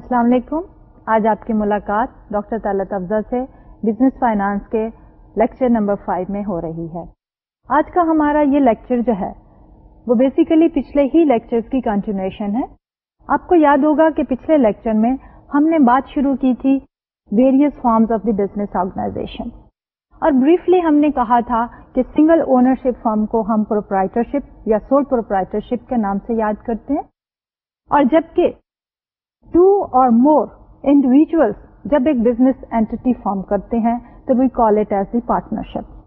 السلام علیکم آج آپ کی ملاقات ڈاکٹر طالت افزا سے بزنس فائنانس کے لیکچر نمبر فائیو میں ہو رہی ہے آج کا ہمارا یہ لیکچر جو ہے وہ بیسیکلی پچھلے ہی لیکچر کی کنٹینویشن ہے آپ کو یاد ہوگا کہ پچھلے لیکچر میں ہم نے بات شروع کی تھی various forms of the business organization اور بریفلی ہم نے کہا تھا کہ سنگل اونرشپ فارم کو ہم پروپرائٹرشپ یا سول پروپرائٹرشپ کے نام سے یاد کرتے ہیں اور جبکہ ٹو اور مور انڈیویجلس جب ایک بزنس اینٹی فارم کرتے ہیں تو we call it as partnership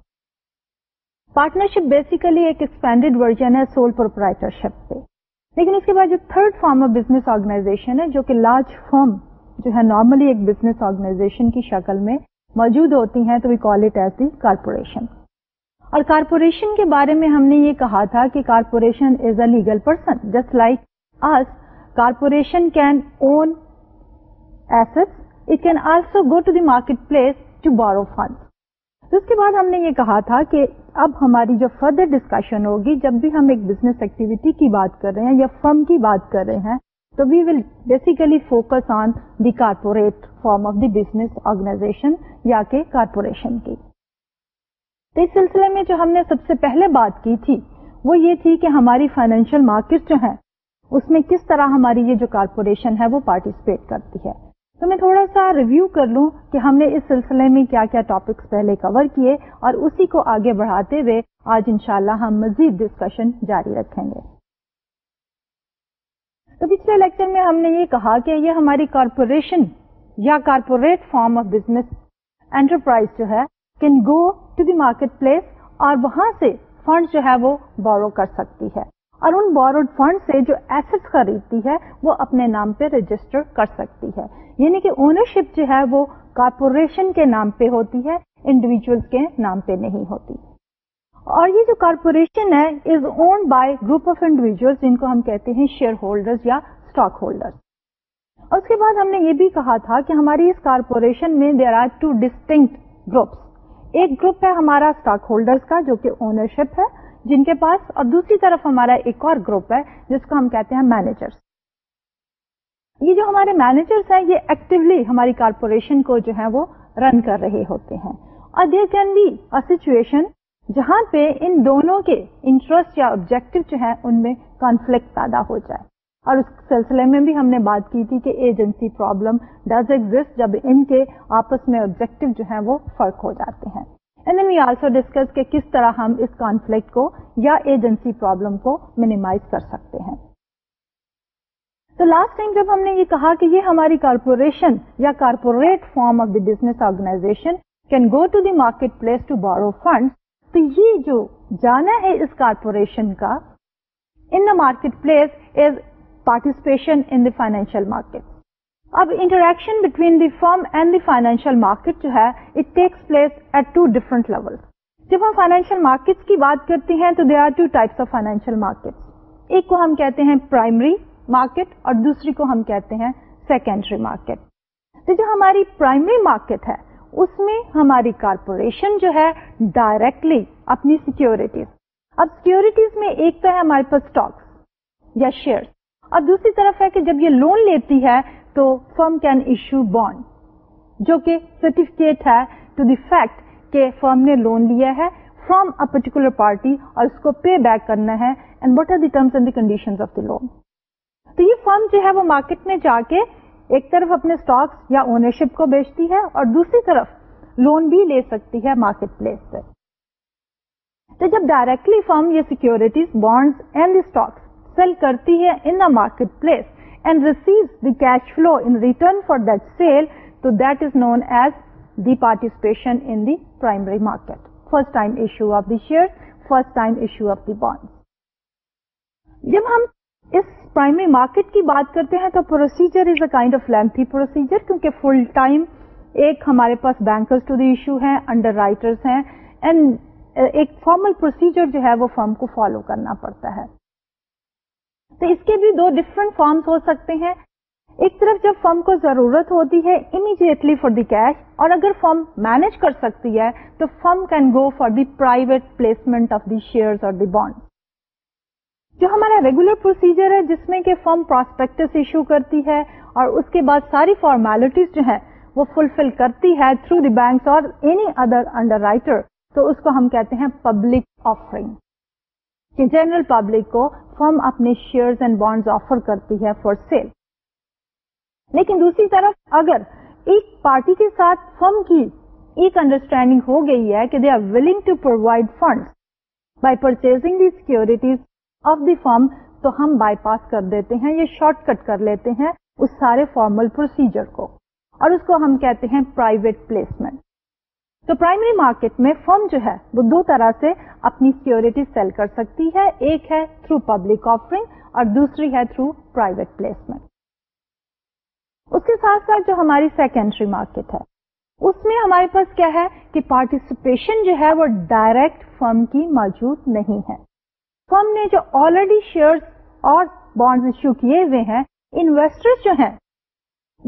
partnership basically ایک ایکسپینڈیڈ ورژن ہے سول پروپرائٹرشپ پہ لیکن اس کے بعد جو third form of business organization ہے جو کہ لارج فارم جو ہے نارملی ایک بزنس آرگنائزیشن کی شکل میں موجود ہوتی ہیں تو we call it as the corporation اور کارپوریشن کے بارے میں ہم نے یہ کہا تھا کہ corporation is a legal person just like us corporation can own assets it can also go to the market place to borrow fund اس کے بعد ہم نے یہ کہا تھا کہ اب ہماری جو فردر ڈسکشن ہوگی جب بھی ہم ایک بزنس ایکٹیویٹی کی بات کر رہے ہیں یا فرم کی بات کر رہے ہیں تو we will basically focus on the corporate form of the business organization یا کہ کارپوریشن کی تو اس سلسلے میں جو ہم نے سب سے پہلے بات کی تھی وہ یہ تھی کہ ہماری فائنینشیل مارکیٹ جو ہیں اس میں کس طرح ہماری یہ جو کارپوریشن ہے وہ پارٹیسپیٹ کرتی ہے تو میں تھوڑا سا ریویو کر لوں کہ ہم نے اس سلسلے میں کیا کیا ٹاپکس پہلے کور کیے اور اسی کو آگے بڑھاتے ہوئے آج انشاءاللہ ہم مزید ڈسکشن جاری رکھیں گے تو پچھلے لیکچر میں ہم نے یہ کہا کہ یہ ہماری کارپوریشن یا corporate form of business enterprise جو ہے can go to the market place اور وہاں سے فنڈ جو ہے وہ بورو کر سکتی ہے اور ان بورڈ فنڈ سے جو ایسٹ خریدتی ہے وہ اپنے نام پہ رجسٹر کر سکتی ہے یعنی کہ اونرشپ جو ہے وہ کارپوریشن کے نام پہ ہوتی ہے انڈیویجل کے نام پہ نہیں ہوتی اور یہ جو کارپوریشن ہے is owned by group of individual جن کو ہم کہتے ہیں شیئر ہولڈر یا اسٹاک ہولڈر اس کے بعد ہم نے یہ بھی کہا تھا کہ ہماری اس کارپوریشن میں there are two distinct groups ایک گروپ ہے ہمارا اسٹاک ہولڈر کا جو کہ اونرشپ ہے جن کے پاس اور دوسری طرف ہمارا ایک اور گروپ ہے جس کو ہم کہتے ہیں مینیجرس یہ جو ہمارے مینیجرس ہیں یہ ایکٹیولی ہماری کارپوریشن کو جو ہے وہ رن کر رہے ہوتے ہیں اور دیر کین بی سچویشن جہاں پہ ان دونوں کے انٹرسٹ یا آبجیکٹو جو ہے ان میں کانفلکٹ پیدا ہو جائے اور اس سلسلے میں بھی ہم نے بات کی تھی کہ ایجنسی پرابلم ڈز ایگزٹ جب ان کے آپس میں آبجیکٹو جو ہے وہ فرق ہو جاتے ہیں and then we also discuss کہ کس طرح ہم اس کانفلکٹ کو یا ایجنسی پرابلم کو مینیمائز کر سکتے ہیں تو لاسٹ ٹائم جب ہم نے یہ کہا کہ یہ ہماری کارپوریشن یا corporate form of the business organization can go to the market place to borrow fund تو یہ جو جانا ہے اس کارپوریشن کا in the market place is participation in the financial market اب interaction between the firm and the financial market جو ہے it takes place at two different level جب ہم فائنینشیل مارکیٹس کی بات کرتے ہیں تو they are two types of financial market ایک کو ہم کہتے ہیں پرائمری مارکیٹ اور دوسری کو ہم کہتے ہیں سیکنڈری مارکیٹ تو جو ہماری پرائمری مارکیٹ ہے اس میں ہماری کارپوریشن جو ہے ڈائریکٹلی اپنی سیکورٹیز اب سیکورٹیز میں ایک تو ہے ہمارے پاس اسٹاک یا شیئر اور دوسری طرف ہے کہ جب یہ لون لیتی ہے تو فرم کین ایشو بانڈ جو کہ سرٹیفکیٹ ہے ٹو دی فیکٹ کہ فرم نے لون لیا ہے فرام ا پرٹیکولر پارٹی اور اس کو پے بیک کرنا ہے and and are the the terms condition of loan تو یہ فرم جو ہے وہ مارکیٹ میں جا کے ایک طرف اپنے اسٹاک یا اونرشپ کو بیچتی ہے اور دوسری طرف لون بھی لے سکتی ہے مارکیٹ پلیس سے تو جب ڈائریکٹلی فرم یہ securities bond and stock sale کرتی ہے in the market place and receive the cash flow in return for دل تو that is known as the participation in the primary market first time issue of the share first time issue of the bond جب ہم اس primary market کی بات کرتے ہیں تو procedure is a kind of lengthy procedure کیونکہ full time ایک ہمارے پاس بینکرز ٹو دی ایشو ہیں انڈر رائٹرس ہیں اینڈ ایک فارمل پروسیجر جو ہے وہ فرم کو فالو کرنا پڑتا ہے تو اس کے بھی دو ڈفرنٹ فارمس ہو سکتے ہیں ایک طرف جب فرم کو ضرورت ہوتی ہے امیجیٹلی فار دی کیش اور اگر فارم مینج کر سکتی ہے تو firm can go for the private placement of the share اور دی بانڈ جو ہمارا ریگولر پروسیجر ہے جس میں کہ فرم پراسپیکٹس ایشو کرتی ہے اور اس کے بعد ساری فارمیلٹیز جو ہیں وہ فلفل کرتی ہے تھرو دی بینکس اور اینی ادر انڈر رائٹر تو اس کو ہم کہتے ہیں پبلک آفرنگ کہ جنرل پبلک کو فرم اپنے شیئرز اینڈ بانڈز آفر کرتی ہے فار سیل لیکن دوسری طرف اگر ایک پارٹی کے ساتھ فرم کی ایک انڈرسٹینڈنگ ہو گئی ہے کہ they are willing to provide fund by purchasing the securities of the firm تو ہم بائی پاس کر دیتے ہیں یا شارٹ کٹ کر لیتے ہیں اس سارے فارمل پروسیجر کو اور اس کو ہم کہتے ہیں پرائیویٹ پلیسمنٹ تو پرائمری مارکیٹ میں فرم جو ہے وہ دو طرح سے اپنی سیکورٹی سیل کر سکتی ہے ایک ہے تھرو پبلک آفرنگ اور دوسری ہے تھرو پرائیویٹ پلیسمنٹ اس کے ساتھ ساتھ جو ہماری سیکنڈری مارکیٹ ہے اس میں ہمارے پاس کیا ہے کہ پارٹیسپیشن جو ہے وہ ڈائریکٹ فرم کی موجود نہیں ہے فرم نے جو آلریڈی شیئرز اور بانڈ ایشو کیے ہوئے ہیں انویسٹر جو ہیں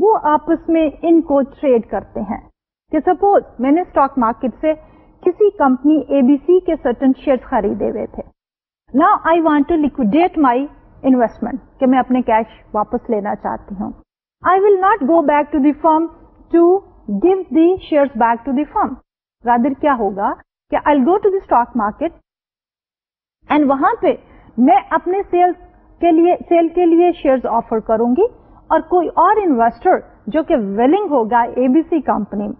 وہ آپس میں ان کو ٹریڈ کرتے ہیں کہ سپوز میں نے اسٹاک مارکیٹ سے کسی کمپنی اے بی سی کے سرٹن شیئر خریدے ہوئے تھے نا I want to liquidate my investment کہ میں اپنے کیش واپس لینا چاہتی ہوں I will not go back to the firm to give the share back to the firm rather کیا ہوگا کہ I go to the stock market and وہاں پہ میں اپنے کے کے لیے لیے سیل شیئر آفر کروں گی اور کوئی اور انویسٹر جو کہ ویلنگ ہوگا اے بی سی کمپنی میں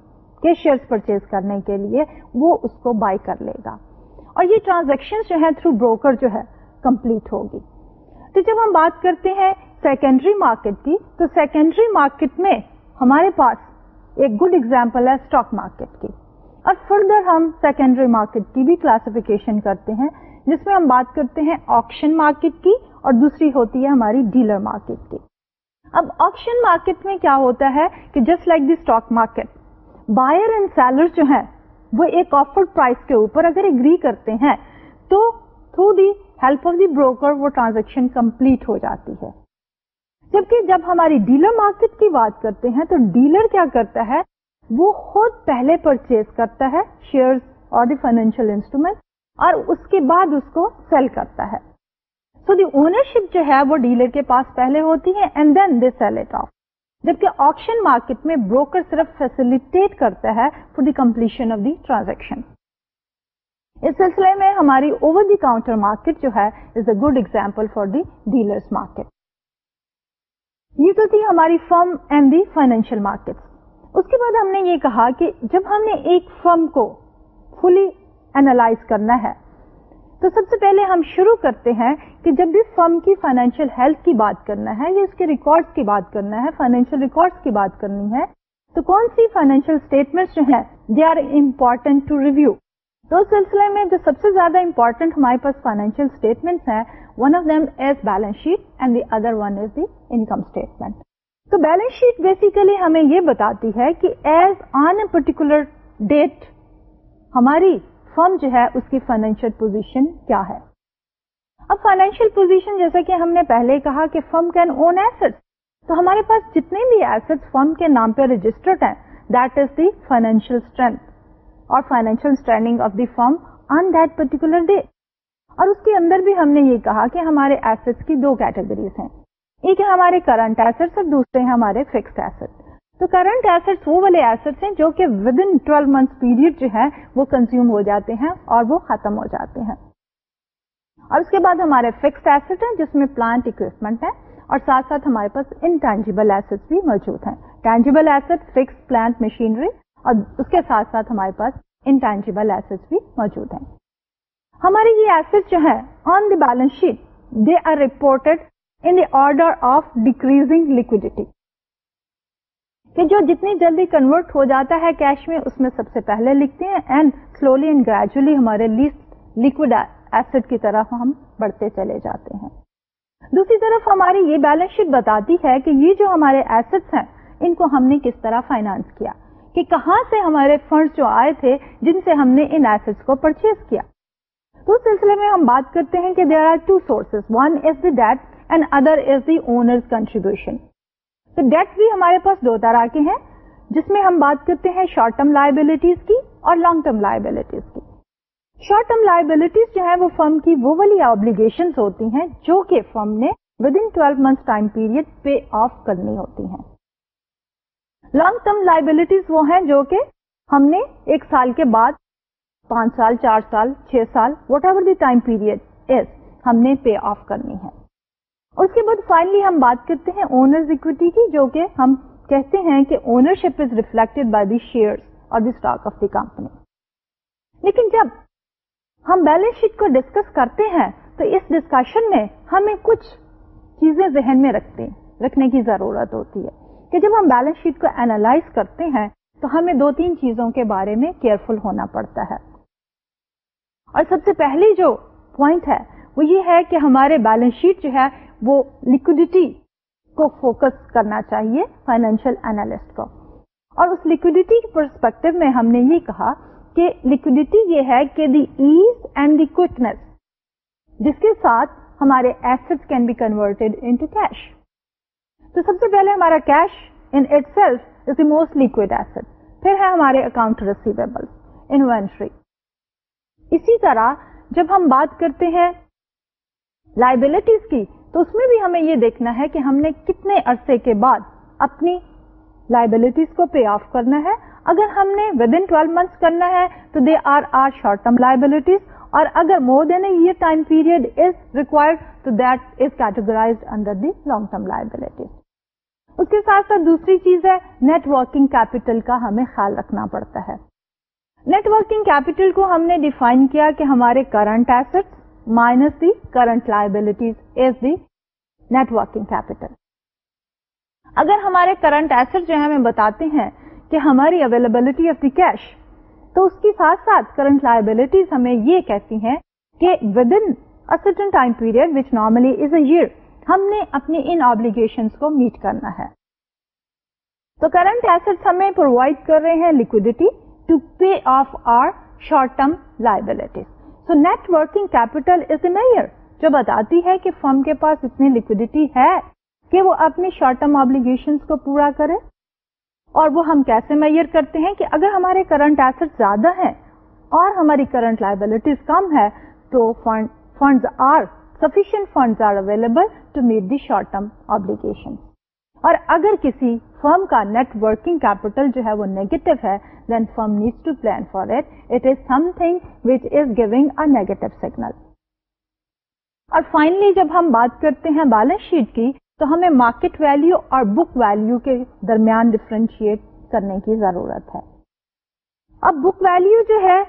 کے شیئرس پرچیز کرنے کے لیے وہ اس کو بائی کر لے گا اور یہ ٹرانزیکشن جو ہے تھرو بروکر جو ہے کمپلیٹ ہوگی تو جب ہم بات کرتے ہیں سیکنڈری مارکیٹ کی تو سیکنڈری مارکیٹ میں ہمارے پاس ایک گڈ ایگزامپل ہے اسٹاک مارکیٹ کی اور فردر ہم سیکنڈری مارکیٹ کی بھی کلاسیفیکیشن کرتے ہیں جس میں ہم بات کرتے ہیں آپشن مارکیٹ کی اور دوسری ہوتی ہے ہماری ڈیلر مارکیٹ کی اب آپشن مارکیٹ میں کیا ہوتا ہے کہ just like the stock market buyer and seller جو ہیں وہ ایک آفر پرائز کے اوپر اگر اگری کرتے ہیں تو through the help of the broker وہ ٹرانزیکشن کمپلیٹ ہو جاتی ہے جبکہ جب ہماری ڈیلر مارکیٹ کی بات کرتے ہیں تو ڈیلر کیا کرتا ہے وہ خود پہلے پرچیز کرتا ہے شیئر اور دی فائنینشیل انسٹرومینٹ اور اس کے بعد اس کو سیل کرتا ہے سو دی اونرشپ جو ہے وہ ڈیلر کے پاس پہلے ہوتی ہے and then they sell it off جبکہ آپشن مارکیٹ میں بروکر صرف فیسلٹیٹ کرتا ہے for the completion of the transaction اس سلسلے میں ہماری اوور دی کاؤنٹر مارکیٹ جو ہے is a good example for the dealers market یہ تو تھی ہماری firm and the financial market اس کے بعد ہم نے یہ کہا کہ جب ہم نے ایک فرم کو فلی اینالائز کرنا ہے تو سب سے پہلے ہم شروع کرتے ہیں کہ جب بھی فرم کی فائنینشیل ہیلتھ کی بات کرنا ہے یا اس کے ریکارڈ کی بات کرنا ہے فائنینشیل ریکارڈ کی بات کرنی ہے تو کون سی فائنینشیل اسٹیٹمنٹ جو ہے اس سلسلے میں جو سب سے زیادہ امپورٹنٹ ہمارے پاس فائنینشیل اسٹیٹمنٹ ہیں one of them is balance sheet and the other one is the income statement تو بیلنس شیٹ بیسیکلی ہمیں یہ بتاتی ہے کہ as on a particular date ہماری فرم جو ہے اس کی فائنینشیل پوزیشن کیا ہے اب فائنینشیل پوزیشن جیسا کہ ہم نے پہلے کہا کہ فرم کین اون ایسٹ تو ہمارے پاس جتنے بھی ایسٹ فرم کے نام پہ رجسٹرڈ ہیں that is the financial strength اور financial standing of the firm on that particular day اور اس کے اندر بھی ہم نے یہ کہا کہ ہمارے ایسٹ کی دو کیٹیگریز ہیں ایک ہے ہمارے کرنٹ ایسٹ اور دوسرے ہمارے فکسڈ ایسٹ تو کرنٹ ایسڈ وہ والے ایسڈ ہیں جو کہ with in twelve month period جو ہے وہ کنزیوم ہو جاتے ہیں اور وہ ختم ہو جاتے ہیں اور اس کے بعد ہمارے ہیں جس میں پلانٹ اکوپمنٹ ہے اور ساتھ ساتھ ہمارے پاس ٹینجیبل بھی موجود ہیں فکس پلانٹ مشینری اور اس کے ساتھ ساتھ ہمارے پاس انٹینجیبل ایسڈ بھی موجود ہیں ہمارے یہ ایسڈ جو ہے on the balance sheet they are report order of decreasing liquidity کہ جو جتنی جلدی کنورٹ ہو جاتا ہے کیش میں اس میں سب سے پہلے لکھتے ہیں اینڈ سلولی اینڈ گریجولی ہمارے لیسٹ لکوڈ ایسڈ کی طرف ہم بڑھتے چلے جاتے ہیں دوسری طرف ہماری یہ بیلنس شیٹ بتاتی ہے کہ یہ جو ہمارے ایسٹس ہیں ان کو ہم نے کس طرح فائنانس کیا کہ کہاں سے ہمارے فنڈس جو آئے تھے جن سے ہم نے ان ایسٹس کو پرچیز کیا تو اس سلسلے میں ہم بات کرتے ہیں کہ there are two sources one is the debt and other is the owner contribution تو ڈیٹ بھی ہمارے پاس دو طرح کے ہیں جس میں ہم بات کرتے ہیں شارٹ ٹرم لائبلٹیز کی اور لانگ ٹرم لائبلٹیز کی شارٹ ٹرم لائبلٹیز جو ہیں وہ فرم کی وہ والی آبلیگیشن ہوتی ہیں جو کہ فرم نے with in twelve month time period pay off کرنی ہوتی ہیں لانگ ٹرم لائبلٹیز وہ ہیں جو کہ ہم نے ایک سال کے بعد پانچ سال چار سال چھ سال whatever the time period is ہم نے پے آف کرنی ہے اس کے بعد فائنلی ہم بات کرتے ہیں کی جو کہ ہم کہتے ہیں کہ ownership is reflect by the share اور the stock of the company لیکن جب ہم بیلنس شیٹ کو ڈسکس کرتے ہیں تو اس ڈسکشن میں ہمیں کچھ چیزیں ذہن میں رکھتے رکھنے کی ضرورت ہوتی ہے کہ جب ہم بیلنس شیٹ کو اینالائز کرتے ہیں تو ہمیں دو تین چیزوں کے بارے میں کیئرفل ہونا پڑتا ہے اور سب سے پہلی جو پوائنٹ ہے وہ یہ ہے کہ ہمارے بیلنس شیٹ جو ہے وہ لکوڈیٹی کو فوکس کرنا چاہیے فائنینشیل کو اور اس لکوڈیٹی کے پرسپیکٹو میں ہم نے یہ کہا کہ لکوڈیٹی یہ ہے کہ the the ease and quickness جس کے ساتھ ہمارے asset can be converted into cash تو سب سے پہلے ہمارا cash in itself is the most liquid asset پھر ہے ہمارے اکاؤنٹ ریسیویبل انوینٹری اسی طرح جب ہم بات کرتے ہیں لائبلٹیز کی تو اس میں بھی ہمیں یہ دیکھنا ہے کہ ہم نے کتنے عرصے کے بعد اپنی لائبلٹیز کو پے آف کرنا ہے اگر ہم نے ود ان ٹویلو منتھس کرنا ہے تو they are our short term liabilities اور اگر more than a year time period is required تو that is categorize under the long term liability اس کے ساتھ ساتھ دوسری چیز ہے نیٹ ورکنگ کیپیٹل کا ہمیں خیال رکھنا پڑتا ہے نیٹ ورکنگ کیپیٹل کو ہم نے ڈیفائن کیا کہ ہمارے current asset minus the current liabilities is the networking capital اگر ہمارے کرنٹ ایسٹ جو ہے ہمیں بتاتے ہیں کہ ہماری اویلیبلٹی آف دی کیش تو اس کے ساتھ ساتھ کرنٹ لائبلٹیز ہمیں یہ کہتی ہیں کہ within certain time period which normally is a year ہم نے اپنی ان آبلیگیشن کو میٹ کرنا ہے تو کرنٹ ایسٹ ہمیں پرووائڈ کر رہے ہیں liquidity to pay off our short term liabilities so net working capital is a measure جو بتاتی ہے کہ فرم کے پاس اتنی لکوڈیٹی ہے کہ وہ اپنی شارٹ ٹرم آبلیگیشن کو پورا کرے اور وہ ہم کیسے میئر کرتے ہیں کہ اگر ہمارے کرنٹ ایسٹ زیادہ ہیں اور ہماری کرنٹ لائبلٹیز کم ہے تو fund are sufficient fund are available to meet the short term obligation اور اگر کسی فرم کا نیٹ ورکنگ کیپیٹل جو ہے وہ نیگیٹو ہے then firm need to plan for it it is something which is giving a negative signal اور finally جب ہم بات کرتے ہیں بیلنس شیٹ کی تو ہمیں مارکیٹ ویلو اور بک ویلو کے درمیان ڈفرینشیٹ کرنے کی ضرورت ہے اب بک ویلو جو ہے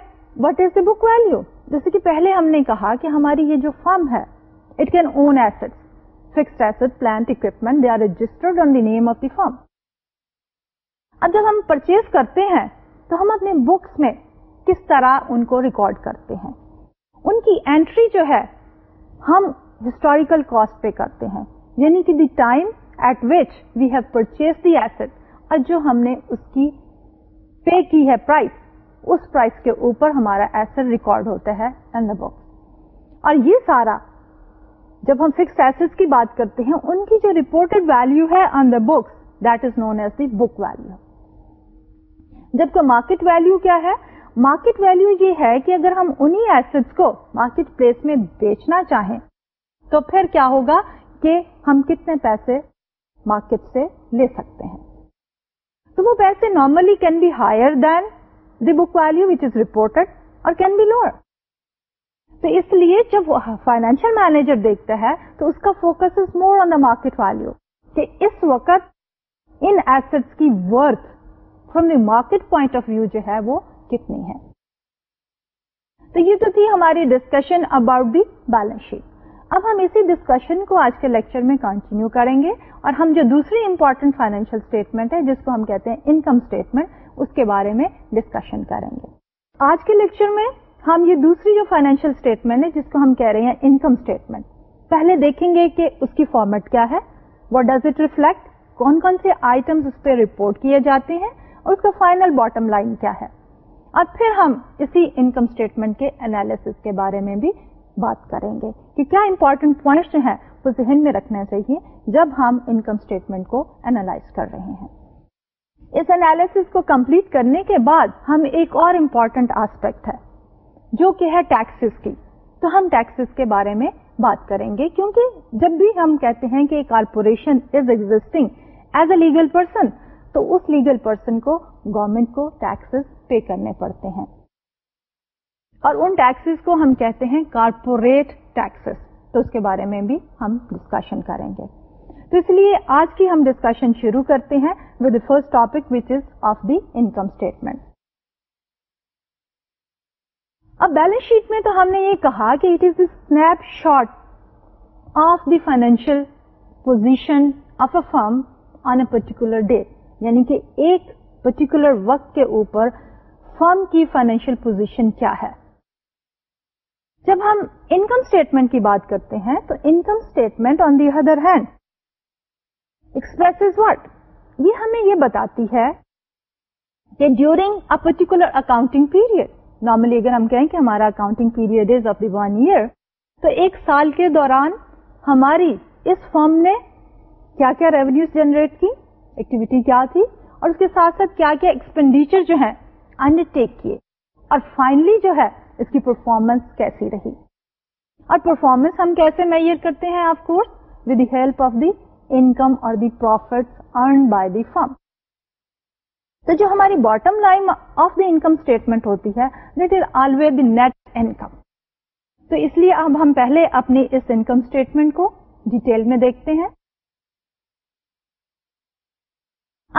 what is the book value جیسے کہ پہلے ہم نے کہا کہ ہماری یہ جو فرم ہے it can own asset fix asset plant equipment they are registered on the name of the firm اب جب ہم پرچیز کرتے ہیں تو ہم اپنے بکس میں کس طرح ان کو ریکارڈ کرتے ہیں ان کی اینٹری جو ہے ہم ہسٹوریکل کاسٹ پہ کرتے ہیں یعنی کہ the time at which we have purchase the asset اور جو ہم نے اس کی پے کی ہے پرائز اس پرائز کے اوپر ہمارا ایسٹ ریکارڈ ہوتا ہے ان دا بکس اور یہ سارا جب ہم فکس ایسٹ کی بات کرتے ہیں ان کی جو رپورٹڈ ویلو ہے on the books that is known as the book value جبکہ مارکیٹ ویلو کیا ہے مارکیٹ ویلو یہ ہے کہ اگر ہم انہی ایسٹ کو مارکیٹ پلیس میں بیچنا چاہیں تو پھر کیا ہوگا کہ ہم کتنے پیسے مارکیٹ سے لے سکتے ہیں تو وہ پیسے normally can be higher than the book value which is reported اور کین بی لوئر تو اس لیے جب فائنینشیل مینیجر دیکھتا ہے تو اس کا focus is more on the market value کہ اس وقت ان ایسٹس کی worth from the market point of view جو ہے وہ کتنی ہے تو یہ تو تھی ہماری discussion about the balance sheet اب ہم اسی ڈسکشن کو آج کے لیکچر میں کنٹینیو کریں گے اور ہم جو دوسری امپورٹنٹ فائنینشیل اسٹیٹمنٹ ہے جس کو ہم کہتے ہیں انکم اسٹیٹمنٹ اس کے بارے میں ڈسکشن کریں گے آج کے لیکچر میں ہم یہ دوسری جو فائنینشیل اسٹیٹمنٹ ہے جس کو ہم کہہ رہے ہیں انکم اسٹیٹمنٹ پہلے دیکھیں گے کہ اس کی فارمیٹ کیا ہے وٹ ڈز اٹ ریفلیکٹ کون کون سے آئٹم اس پہ رپورٹ کیے جاتے ہیں اس کا فائنل باٹم لائن کیا ہے اور پھر ہم اسی انکم اسٹیٹمنٹ کے انالیس کے بارے میں بھی بات کریں گے کہ کیا امپورٹینٹ ذہن میں رکھنا چاہیے جب ہم انکم اسٹیٹمنٹ کو اینالائز کر رہے ہیں اس انالیس کو کمپلیٹ کرنے کے بعد ہم ایک اور امپورٹنٹ آسپیکٹ ہے جو کہ ہے ٹیکسز کی تو ہم ٹیکسز کے بارے میں بات کریں گے کیونکہ جب بھی ہم کہتے ہیں کہ corporation is existing as a legal person تو اس لیگل پرسن کو گورمنٹ کو ٹیکسز پے کرنے پڑتے ہیں اور ان ٹیکسز کو ہم کہتے ہیں کارپوریٹ ٹیکسز تو اس کے بارے میں بھی ہم ڈسکشن کریں گے تو اس لیے آج کی ہم ڈسکشن شروع کرتے ہیں with the first topic which is of the income statement اب بیلنس شیٹ میں تو ہم نے یہ کہا کہ it is a shot of the financial position of a firm on a particular date یعنی کہ ایک پرٹیکولر وقت کے اوپر فرم کی فائنینشیل پوزیشن کیا ہے جب ہم انکم اسٹیٹمنٹ کی بات کرتے ہیں تو income statement on the other hand express what یہ ہمیں یہ بتاتی ہے کہ during a particular accounting period normally اگر ہم کہیں کہ ہمارا accounting period is the one year تو ایک سال کے دوران ہماری اس فرم نے کیا کیا ریونیو جنریٹ کی ایکٹیویٹی کیا تھی اور اس کے ساتھ ساتھ کیا کیا ایکسپینڈیچر جو ہے کیے اور فائنلی جو ہے اس کی پرفارمنس کیسی رہی اور پرفارمنس ہم کیسے میئر کرتے ہیں of course with help of the income اور the profit earn by the firm تو جو ہماری bottom line of the income statement ہوتی ہے that is always the net income تو اس لیے اب ہم پہلے اپنی اس انکم اسٹیٹمنٹ کو ڈیٹیل میں دیکھتے ہیں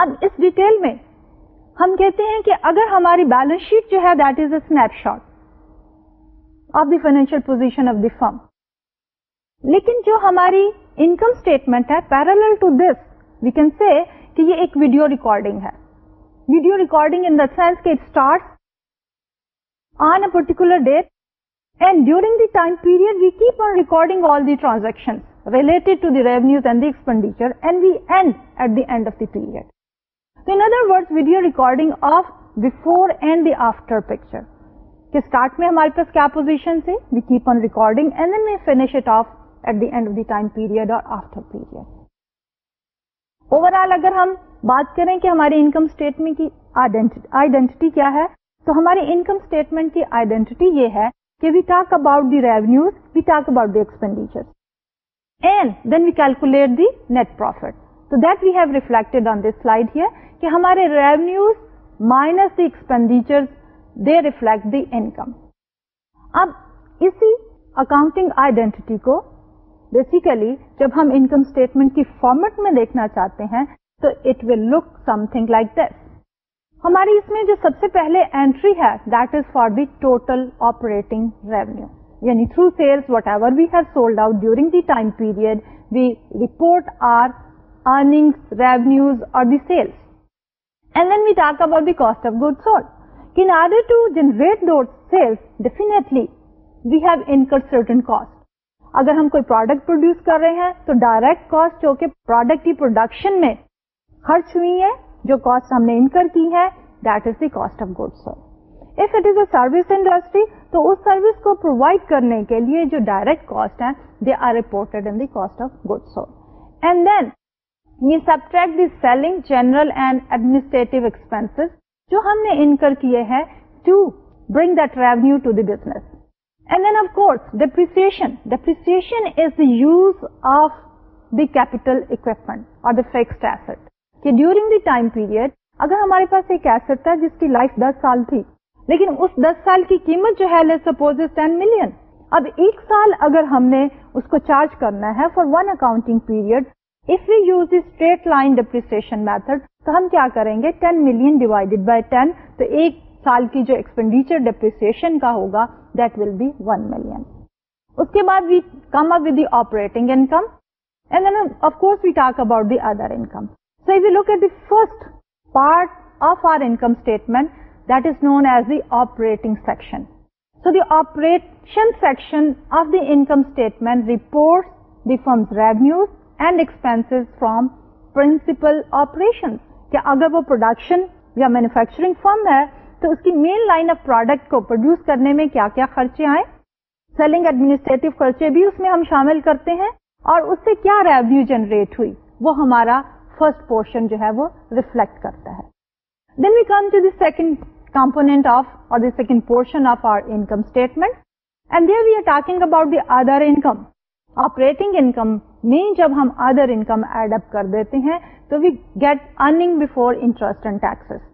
اب اس ڈیٹیل میں ہم کہتے ہیں کہ اگر ہماری بیلنس شیٹ جو ہے that is a snapshot of the financial position of the firm لیکن جو ہماری انکم اسٹیٹمنٹ ہے parallel to this we can see یہ ایک ویڈیو ریکارڈنگ ہے video recording in the sense کے that and during the time period we keep on recording all the transaction related to the the the revenues and and and and expenditure we at of the period after picture کہ start میں ہمارے پاس کیا position سے ہم بات کریں کہ ہماری انکم اسٹیٹمنٹ کی آئیڈینٹی کیا ہے تو ہماری انکم اسٹیٹمنٹ کی آئیڈینٹی یہ ہے کہ we talk about the revenues we talk about the then we calculate the net profit تو that we have reflected on this slide here کہ ہمارے revenues minus the expenditure they reflect the income اب اسی accounting identity کو basically جب ہم income statement کی format میں دیکھنا چاہتے ہیں تو it will look something like this ہماری اس میں جو سب سے پہلے اینٹری ہے that is for the total operating revenue یعنی through sales whatever we have sold out during the time period we report our revenues اور رہے ہیں تو ڈائریکٹ کاسٹ جو پروڈکشن میں خرچ ہوئی ہے جو کاسٹ ہم نے انکر کی ہے that is the cost of goods if it is a service industry تو اس سروس کو پرووائڈ کرنے کے لیے جو ڈائریکٹ کاسٹ ہے they are report in the cost of گور and then subtract the selling general and administrative expense جو ہم نے انکر کیے ہیں to bring that revenue to the business and then of course is the use of the capital equipment اور the fixed asset کہ during the time period اگر ہمارے پاس ایک ایسٹ تھا جس کی لائف دس سال تھی لیکن اس دس سال کی قیمت جو ہے سپوز ٹین ملین اب ایک سال اگر ہم نے اس کو چارج کرنا ہے for one accounting period if you use the straight line depreciation method تو ہم کیا کریں گے 10 ملین ڈیوائڈیڈ بائی 10 تو ایک سال کی جو ایکسپینڈیچر ڈیپریسن کا ہوگا دیٹ ویل بی 1 ملین اس کے بعد we come up operating income and of course we talk about the other income so you look at the first part of our income statement that is noted as the operating section so the operation section of the income statement report the firm revenues and expense from principal operation کیا اگر وہ production یا manufacturing firm ہے تو اس کی main line of product کو produce کرنے میں کیا کیا خرچے آئے سیلنگ ایڈمنسٹریٹو خرچے بھی اس میں ہم شامل کرتے ہیں اور اس سے کیا ریونیو جنریٹ ہوئی وہ ہمارا فرسٹ پورشن جو ہے وہ ریفلیکٹ کرتا ہے then we come to the second component of اور the second portion of our income statement and there we are talking about the other income operating income میں جب ہم ادر انکم ایڈ اپ کر دیتے ہیں تو we get earning before interest and taxes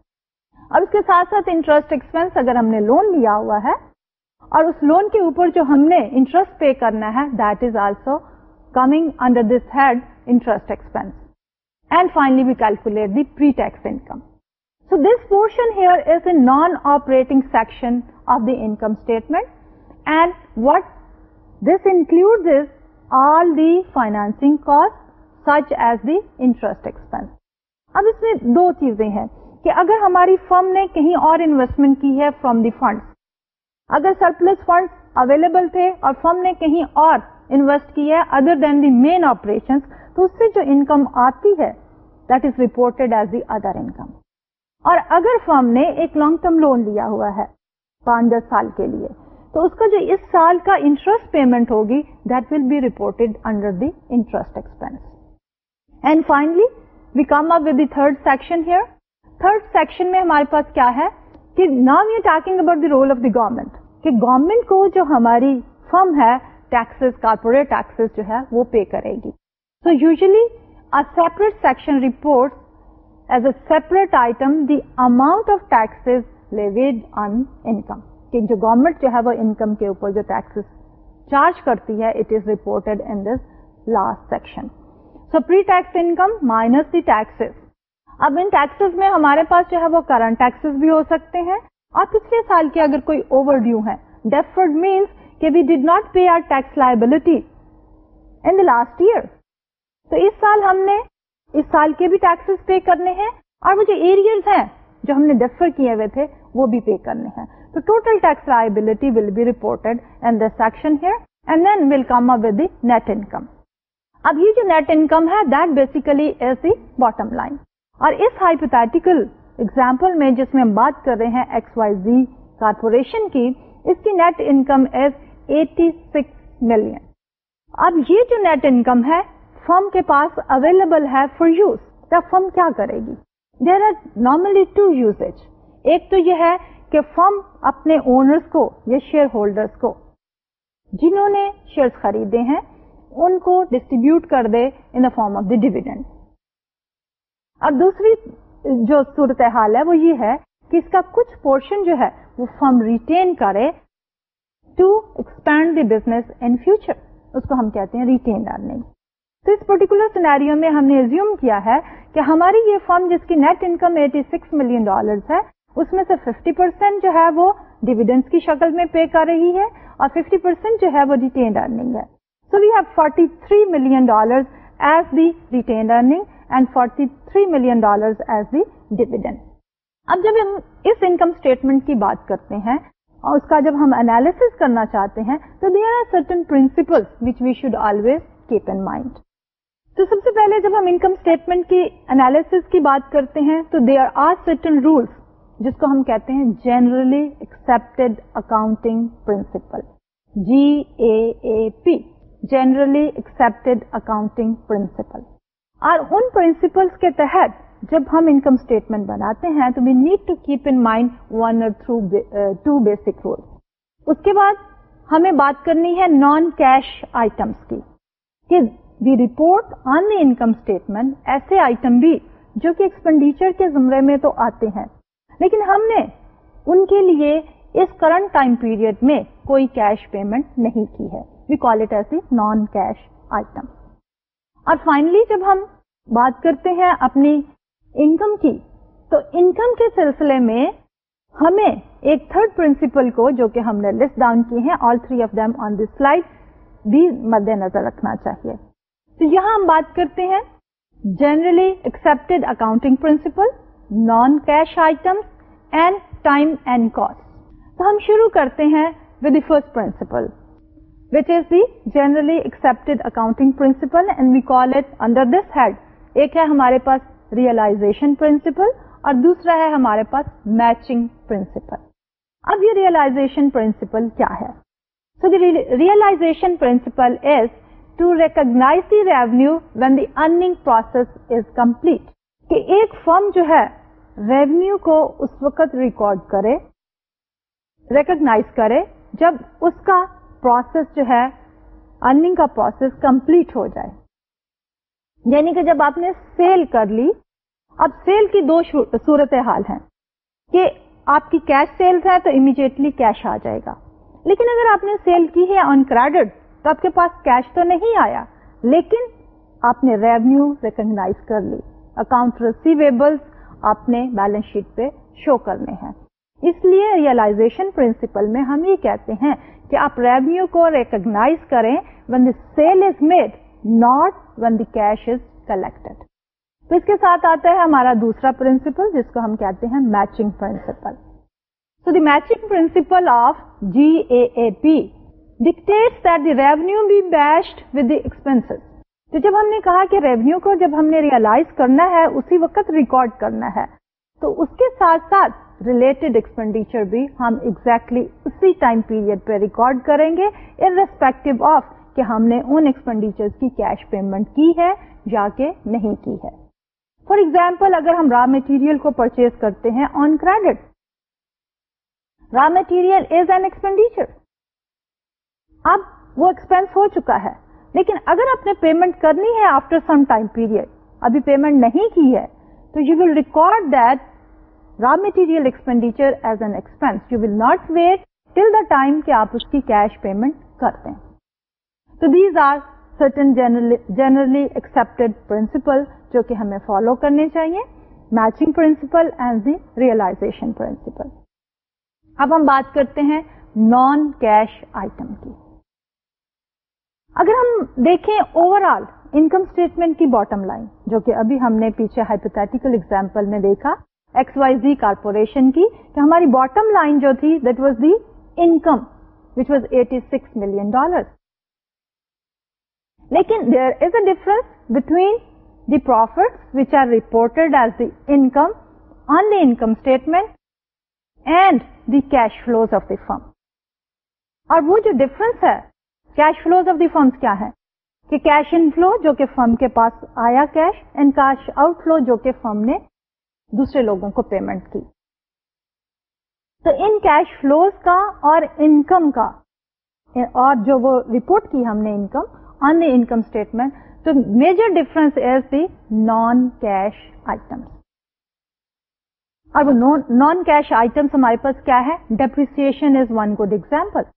اور اس کے ساتھ ساتھ انٹرسٹ ایکسپینس اگر ہم نے لون لیا ہوا ہے اور اس لون کے اوپر جو ہم نے انٹرسٹ پے کرنا ہے that is also coming under this head interest expense and finally we calculate the pre tax income so this portion here is a non operating section of the income statement and what this include is all the financing cost such as the interest expense اب اس میں دو چیزیں ہیں کہ اگر ہماری فرم نے کہیں اور انویسٹمنٹ کی ہے فرام دی فنڈس اگر سرپلس فنڈ اویلیبل تھے اور فرم نے کہیں اور انویسٹ کی ہے other than the main operation تو اس سے جو انکم آتی ہے that is reported as the other income اور اگر فرم نے ایک لانگ ٹرم لون لیا ہوا ہے پانچ دس سال کے لیے تو اس کا جو اس سال کا انٹرسٹ پیمنٹ ہوگی that will be report under the interest expense and finally we come up with the third section here third section میں ہمارے پاس کیا ہے کہ now you talking about the role of the government کہ government کو جو ہماری فرم ہے ٹیکسز کارپوریٹ ٹیکسز جو ہے وہ پے کرے گی so usually separate section report as a separate item the amount of taxes levied on income کہ جو گورنمنٹ جو ہے وہ انکم کے اوپر جو ٹیکسز چارج کرتی ہے it is reported in this last section so pre tax income minus the taxes اب ان ٹیکسز میں ہمارے پاس جو ہے وہ کرنٹ ٹیکسز بھی ہو سکتے ہیں اور پچھلے سال کے اگر کوئی اوور ڈیو ہے ڈیفرڈ مینس کہ we did not pay our tax liability in the last year تو اس سال ہم نے اس سال کے بھی ٹیکسز پے کرنے ہیں اور وہ جو ایریئرز ہیں جو ہم نے ڈیفر کیے ہوئے تھے وہ بھی پے کرنے ہیں So total tax liability will be reported in this section here and then we'll come up with the net income. اب یہ جو نیٹ انکم ہے that basically is the bottom line اور اس ہائپوتھیٹیکل ایگزامپل میں جس میں ہم بات کر رہے ہیں ایکس وائی زی کارپوریشن کی اس کی نیٹ انکم از 86 ملین اب یہ جو نیٹ انکم ہے فرم کے پاس اویلیبل ہے فار یوز تب فرم کیا کرے گی there are normally two use ایک تو یہ ہے کہ فرم اپنے اونرس کو یا شیئر ہولڈرس کو جنہوں نے شیئرز خریدے ہیں ان کو ڈسٹریبیوٹ کر دے in form of the dividend اب دوسری جو صورت حال ہے وہ یہ ہے کہ اس کا کچھ پورشن جو ہے وہ فرم ریٹین کرے to expand the business in future اس کو ہم کہتے ہیں ریٹین ارننگ تو اس پرٹیکولر سینیریو میں ہم نے ریزیوم کیا ہے کہ ہماری یہ فرم جس کی نیٹ انکم 86 ملین ڈالرز ہے اس میں سے 50% پرسینٹ جو ہے وہ ڈیویڈنس کی شکل میں پے کر رہی ہے اور 50% پرسینٹ جو ہے وہ ریٹینڈ ارننگ ہے so we forty three million dollar as the retained earning and forty three million dollar as the dividend اب جب ہم اس انکم اسٹیٹمنٹ کی بات کرتے ہیں اور اس کا جب ہم انالس کرنا چاہتے ہیں تو there are certain principle which we should always keep in mind تو سب سے پہلے جب ہم انکم اسٹیٹمنٹ کی انالیس کی بات کرتے ہیں تو they are are certain rules جس کو ہم کہتے ہیں generally accepted accounting principle G A A P generally accepted accounting principle اور ان پرنسپل کے تحت جب ہم انکم اسٹیٹمنٹ بناتے ہیں تو we need to keep in mind one through two basic rule اس کے بعد ہمیں بات کرنی ہے نان کیش آئٹمس کی کہ we report on the income statement ایسے آئٹم بھی جو کہ ایکسپینڈیچر کے زمرے میں تو آتے ہیں لیکن ہم نے ان کے لیے اس کرنٹ ٹائم پیریڈ میں کوئی کیش پیمنٹ نہیں کی ہے we call it non cash item اور فائنلی جب ہم بات کرتے ہیں اپنی انکم کی تو انکم کے سلسلے میں ہمیں ایک تھرڈ پرنسپل کو جو کہ ہم نے لسٹ ڈاؤن کیے ہیں all three of them on this slide بھی مد نظر رکھنا چاہیے تو یہاں ہم بات کرتے ہیں generally accepted accounting principle non cash items and time and cost تو ہم شروع کرتے ہیں with the first principle which is the generally accepted accounting principle and we call it under this head ایک ہے ہمارے پاس ریئلائزیشن پرنسپل اور دوسرا ہے ہمارے پاس میچنگ پرنسپل اب یہ ریئلائزیشن پرنسپل کیا ہے so the realisation principle is to recognise the revenue when the earning process is complete کہ ایک فرم جو ہے ریونیو کو اس وقت ریکارڈ کرے ریکگناز کرے جب اس کا پروسیس جو ہے ارننگ کا پروسیس کمپلیٹ ہو جائے یعنی کہ جب آپ نے سیل کر لی اب سیل کی دو صورت حال ہے کہ آپ کی کیش سیلز ہے تو امیڈیٹلی کیش آ جائے گا لیکن اگر آپ نے سیل کی ہے آن کریڈٹ تو آپ کے پاس کیش تو نہیں آیا لیکن آپ نے ریونیو ریکگناز کر لی اکاؤنٹ ریسیویبل آپ نے بیلنس شیٹ پہ شو کرنے ہیں اس لیے ریئلائزیشن پرنسپل میں ہم یہ کہتے ہیں کہ آپ ریونیو کو ریکگناز کریں when the sale is made not when cash is collect تو اس کے ساتھ آتا ہے ہمارا دوسرا پرنسپل جس کو ہم کہتے ہیں matching principle so the matching principle of G A P dictate that the revenue based with the expense تو جب ہم نے کہا کہ ریونیو کو جب ہم نے ریئلائز کرنا ہے اسی وقت ریکارڈ کرنا ہے تو اس کے ساتھ ساتھ ریلیٹڈ ایکسپینڈیچر بھی ہم exactly اسی ٹائم پیریڈ پہ ریکارڈ کریں گے ان ریسپیکٹ آف کہ ہم نے ان ایکسپینڈیچر کی کیش پیمنٹ کی ہے یا کہ نہیں کی ہے فار ایگزامپل اگر ہم را میٹیریل کو پرچیز کرتے ہیں on credit raw material is an expenditure اب وہ ایکسپینس ہو چکا ہے لیکن اگر آپ نے پیمنٹ کرنی ہے آفٹر سم ٹائم پیریڈ ابھی پیمنٹ نہیں کی ہے تو you will record that raw material expenditure as an expense you will not wait till the time کہ آپ اس کی کیش پیمنٹ کرتے تو these are certain generally accepted principle جو کہ ہمیں فالو کرنے چاہیے matching principle and the realisation principle اب ہم بات کرتے ہیں نان کیش آئٹم کی اگر ہم دیکھیں اوور آل انکم اسٹیٹمنٹ کی باٹم لائن جو کہ ابھی ہم نے پیچھے ہائپوتھیٹیکل ایگزامپل میں دیکھا ایکس وائی زی کارپوریشن کی کہ ہماری باٹم لائن جو تھی that was the income which was eighty six million dollar لیکن there is a difference between the profit which are reported as the income on the income statement and the cash flows of the firm اور وہ جو difference ہے cash flows of the firms کیا ہے کہ cash in flow جو کہ فرم کے پاس آیا cash and cash outflow جو کہ فرم نے دوسرے لوگوں کو پیمنٹ کی تو ان کیش فلوز کا اور انکم کا اور جو وہ رپورٹ کی ہم نے income on the income statement تو major difference is the non cash items اور وہ نان کیش آئٹمس ہمارے پاس کیا ہے depreciation is one good example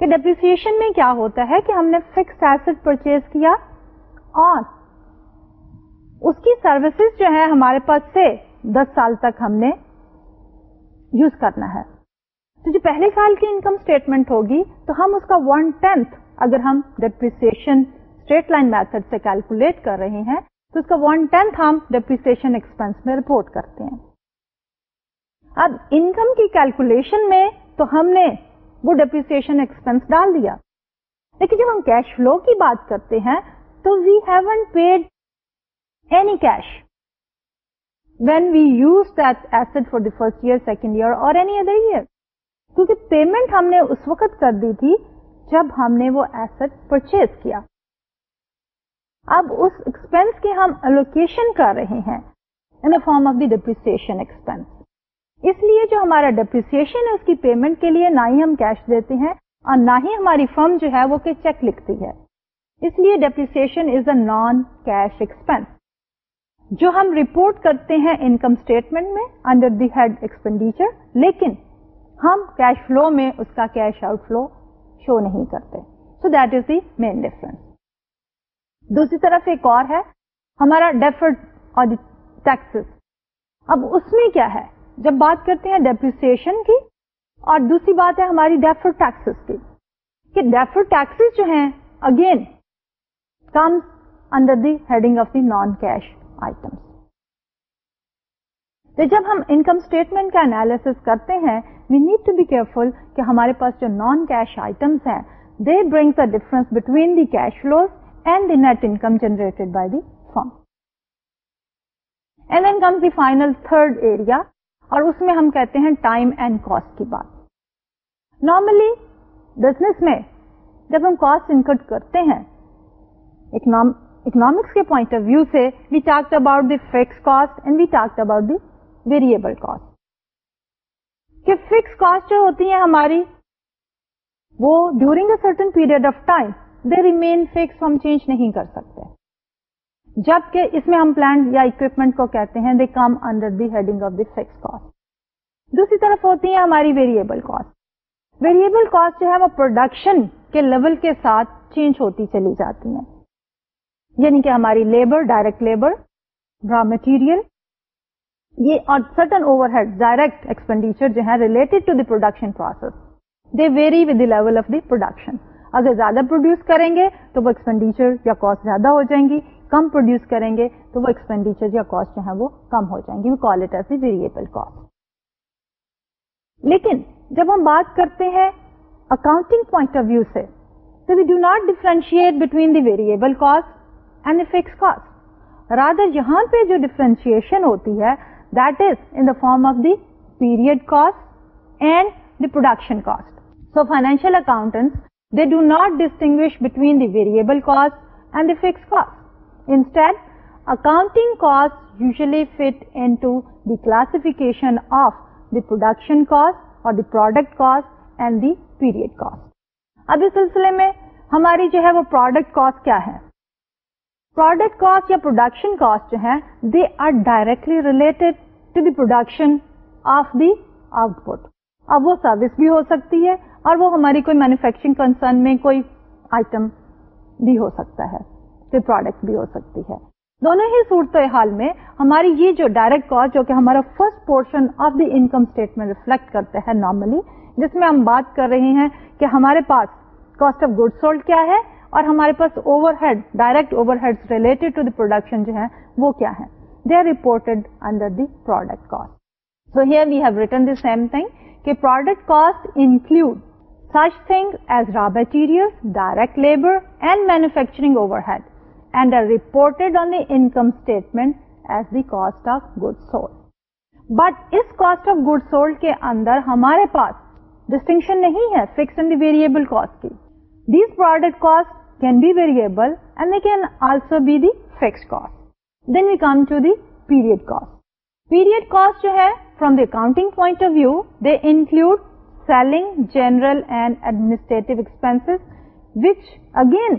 کہ ڈیپریسن میں کیا ہوتا ہے کہ ہم نے فکس ایسٹ پرچیز کیا اور اس کی سروسز جو ہے ہمارے پاس سے دس سال تک ہم نے یوز کرنا ہے تو جو پہلے سال کی انکم اسٹیٹمنٹ ہوگی تو ہم اس کا ون ٹینتھ اگر ہم ڈپریسن اسٹریٹ لائن میتھڈ سے کیلکولیٹ کر رہے ہیں تو اس کا ون ٹینتھ ہم ڈپریسن ایکسپینس میں رپورٹ کرتے ہیں اب انکم کی کیلکولیشن میں تو ہم نے وہ ڈیپریسن ایکسپینس ڈال دیا لیکن جب ہم کیش فلو کی بات کرتے ہیں تو we haven't paid any cash when we use that asset for the first year second year اور اینی ادر ایئر کیونکہ پیمنٹ ہم نے اس وقت کر دی تھی جب ہم نے وہ ایسٹ پرچیز کیا اب اس ایکسپینس کے ہم الوکیشن کر رہے ہیں in a form of the depreciation expense اس لیے جو ہمارا ڈپریسن ہے اس کی پیمنٹ کے لیے نہ ہی ہم کیش دیتے ہیں اور نہ ہی ہماری فرم جو ہے وہ کہ چیک لکھتی ہے اس لیے depreciation is a non cash expense جو ہم رپورٹ کرتے ہیں انکم اسٹیٹمنٹ میں انڈر دی ہیڈ ایکسپینڈیچر لیکن ہم کیش فلو میں اس کا کیش آؤٹ فلو شو نہیں کرتے so that is the main difference دوسری طرف ایک اور ہے ہمارا ڈیفرڈ اور ٹیکسز اب اس میں کیا ہے جب بات کرتے ہیں ڈیپریسن کی اور دوسری بات ہے ہماری ڈیفر ٹیکسز کی کہ ڈیفر ٹیکسز جو ہیں again under the heading of the non cash items جب ہم انکم اسٹیٹمنٹ کا انالیس کرتے ہیں we need to be careful کہ ہمارے پاس جو نان کیش آئٹمس ہیں they brings difference between the cash flows and the net income generate by the firm and then comes the final third area اور اس میں ہم کہتے ہیں ٹائم اینڈ کاسٹ کی بات نارملی بزنس میں جب ہم کاسٹ انکٹ کرتے ہیں اکنامکس کے پوائنٹ آف ویو سے we talk about the fix cost and we talk about the variable cost کہ فکس کاسٹ جو ہوتی ہیں ہماری وہ during a certain period of time they remain fix ہم چینج نہیں کر سکتے جبکہ اس میں ہم پلانٹ یا اکوپمنٹ کو کہتے ہیں they come under the heading of the fix cost دوسری طرف ہوتی ہے ہماری ویریبل کاسٹ ویریبل کاسٹ جو ہے وہ پروڈکشن کے لیول کے ساتھ چینج ہوتی چلی جاتی ہیں یعنی کہ ہماری labour direct labour raw material یہ اور سٹن ہیڈ ڈائریکٹ ایکسپینڈیچر جو ہے related to the production process they vary with the level of the production اگر زیادہ پروڈیوس کریں گے تو وہ ایکسپینڈیچر یا کاسٹ زیادہ ہو جائیں گی کم پروڈیوس کریں گے تو وہ ایکسپینڈیچر یا کاسٹ جو ہے وہ کم ہو جائیں گے لیکن جب ہم بات کرتے ہیں اکاؤنٹنگ پوائنٹ آف ویو سے تو we do not differentiate between the variable cost and fix cost rather یہاں پہ جو ڈیفرینشیشن ہوتی ہے that is in the form of the period cost and the production cost so financial accountant they do not distinguish between the variable cost and the fix cost instead accounting cost usually fit in classification of the production cost اور the product cost and the period cost اب اس سلسلے میں ہماری جو ہے وہ product cost کیا ہے پروڈکٹ کاسٹ یا پروڈکشن کاسٹ جو ہے they are directly related to the production of the output اب وہ سروس بھی ہو سکتی ہے اور وہ ہماری کوئی مینوفیکچرنگ کنسرن میں کوئی آئٹم بھی ہو سکتا ہے سے پروڈکٹ بھی ہو سکتی ہے دونوں ہی صورتحال میں ہماری یہ جو ڈائریکٹ کاسٹ جو کہ ہمارا first portion of the income statement reflect کرتے ہیں نارملی جس میں ہم بات کر رہے ہیں کہ ہمارے پاس کاسٹ آف گڈ سولڈ کیا ہے اور ہمارے پاس overhead direct overhead related to the production جو ہے وہ کیا ہے they are reported under the product cost so here we have return the same thing کہ product cost include such thing as raw material direct labour and manufacturing overhead reported income statement as the cost of goods but us cost of گور کے اندر ہمارے پاس distinction نہیں ہے fix and the variable cost کی these product cost can be variable can also be the fix cost then we come to the period cost period cost جو ہے from the accounting point of view they include selling general and administrative expense یعنی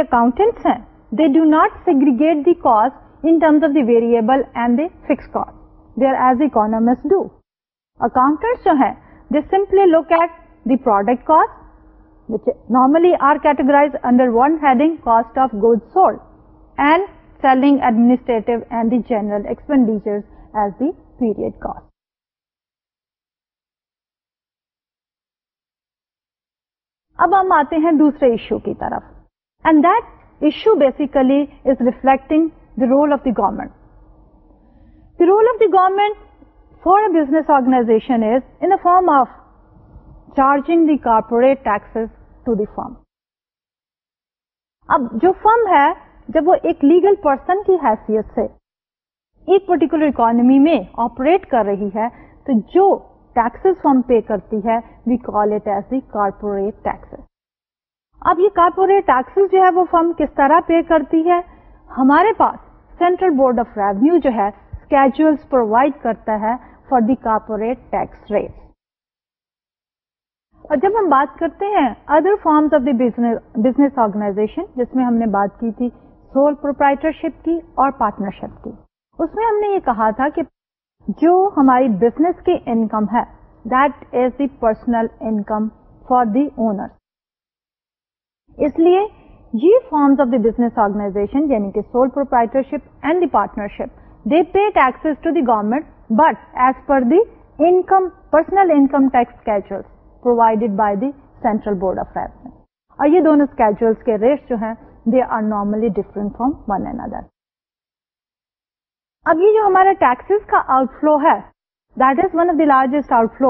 accountants ہیں they do not segregate the cost انمس of the variable and the fix cost they are as economist do accountant جو ہیں they simply look at the product cost normally are categorise under world heading cost of goods sold and selling administrative and the general expenditure as the period cost اب ہم آتے ہیں دوسرے issue کی طرف and that issue basically is reflecting the role of the government the role of the government for a business organisation is in form of charging the corporate taxes to the firm اب جو firm ہے جب وہ ایک legal person کی حیثیت سے ایک پرٹیکولر اکانمی میں آپریٹ کر رہی ہے تو جو ٹیکسز فرم پے کرتی ہے we call it as the corporate taxes اب یہ کارپوریٹ ٹیکسز جو ہے وہ فرم کس طرح پے کرتی ہے ہمارے پاس سینٹرل بورڈ آف ریونیو جو ہے اسکیجلس پرووائڈ کرتا ہے for the corporate tax rate اور جب ہم بات کرتے ہیں other forms of the business organisation جس میں ہم نے بات کی تھی سول پروپرائٹرشپ کی اور پارٹنرشپ کی اس میں ہم نے یہ کہا تھا کہ جو ہماری بزنس کی انکم ہے that is the personal income for the owner اس لیے یہ forms of the business organisation یعنی کہ sole proprietorship and the partnership they pay taxes to the government but as per the income personal income tax provided by the central board of fair اور یہ دونوں schedules کے rates جو ہیں they are normally different from one and other اب یہ جو ہمارا ٹیکسز کا آؤٹ فلو ہے that is one of the largest outflow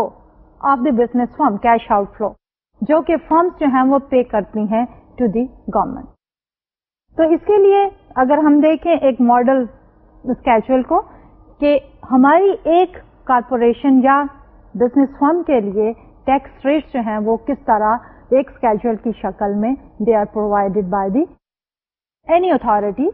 of the business firm cash outflow جو کہ فمس جو ہیں وہ پے کرتی ہیں ٹو دی گورمنٹ تو اس کے لیے اگر ہم دیکھیں ایک ماڈل اسکیچل کو کہ ہماری ایک کارپوریشن یا بزنس فم کے لیے ٹیکس ریٹ جو ہیں وہ کس طرح ایک اسکیچل کی شکل میں they are provided by the any authority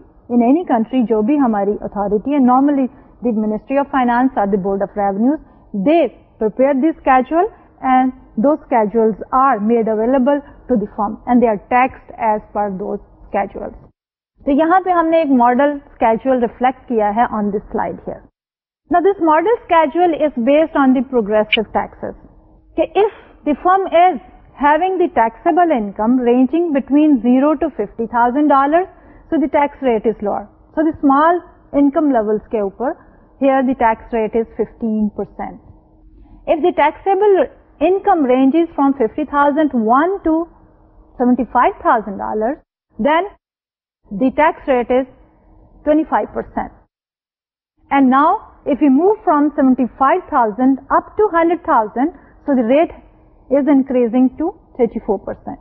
جو بھی ہماری اتارٹی ہیں normally the ministry of finance the board of revenues they پرجوئل and those schedule are made available تو یہاں پہ ہم نے ایک ماڈل کیجل ریفلیکٹ کیا ہے on دائڈ here this model is based on the progress کہ if the firm is having taxable income ranging between zero to fifty thousand dollar so the tax rate is lower. So the small income levels ke upar, here the tax rate is 15%. If the taxable income ranges from $50,001 to $75,000, then the tax rate is 25%. And now, if we move from 75,000 up to 100,000, so the rate is increasing to 34%.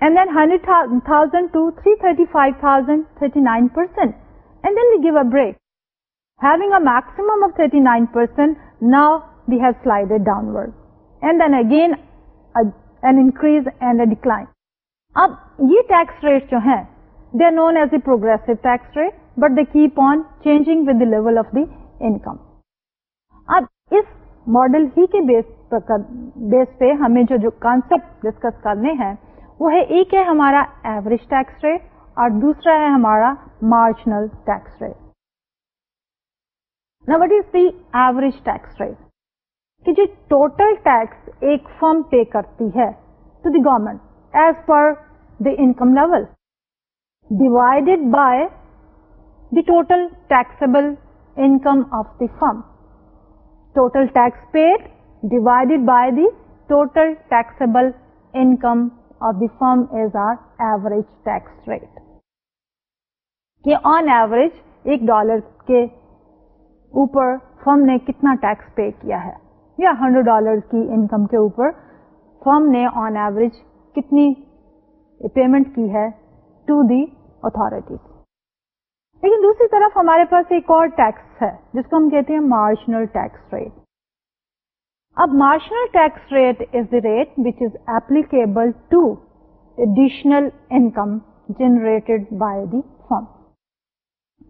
Downward and then again decline اب یہ tax rate جو ہے they are known as a progressive tax rate but they keep on change when the level of the income اب اس model ہی کے base base پہ ہمیں جو کانسپٹ ڈسکس کرنے ہیں وہ ہے ایک ہے ہمارا ایوریج ٹیکس ریٹ اور دوسرا ہے ہمارا marginal tax rate number is the average tax rate کہ جو ٹوٹل ٹیکس ایک فرم پے کرتی ہے to the government as per the income level divided by the total taxable income of the firm total tax paid divided by the total taxable income of the firm is our average tax rate. کہ on average ایک dollar کے اوپر firm نے کتنا tax pay کیا ہے یا hundred dollar کی انکم کے اوپر فرم نے آن ایوریج کتنی پیمنٹ کی ہے ٹو دی اتارٹی لیکن دوسری طرف ہمارے پاس ایک اور ٹیکس ہے جس کو ہم کہتے ہیں مارجنل ٹیکس ریٹ اب marginal applicable to additional income generated by the firm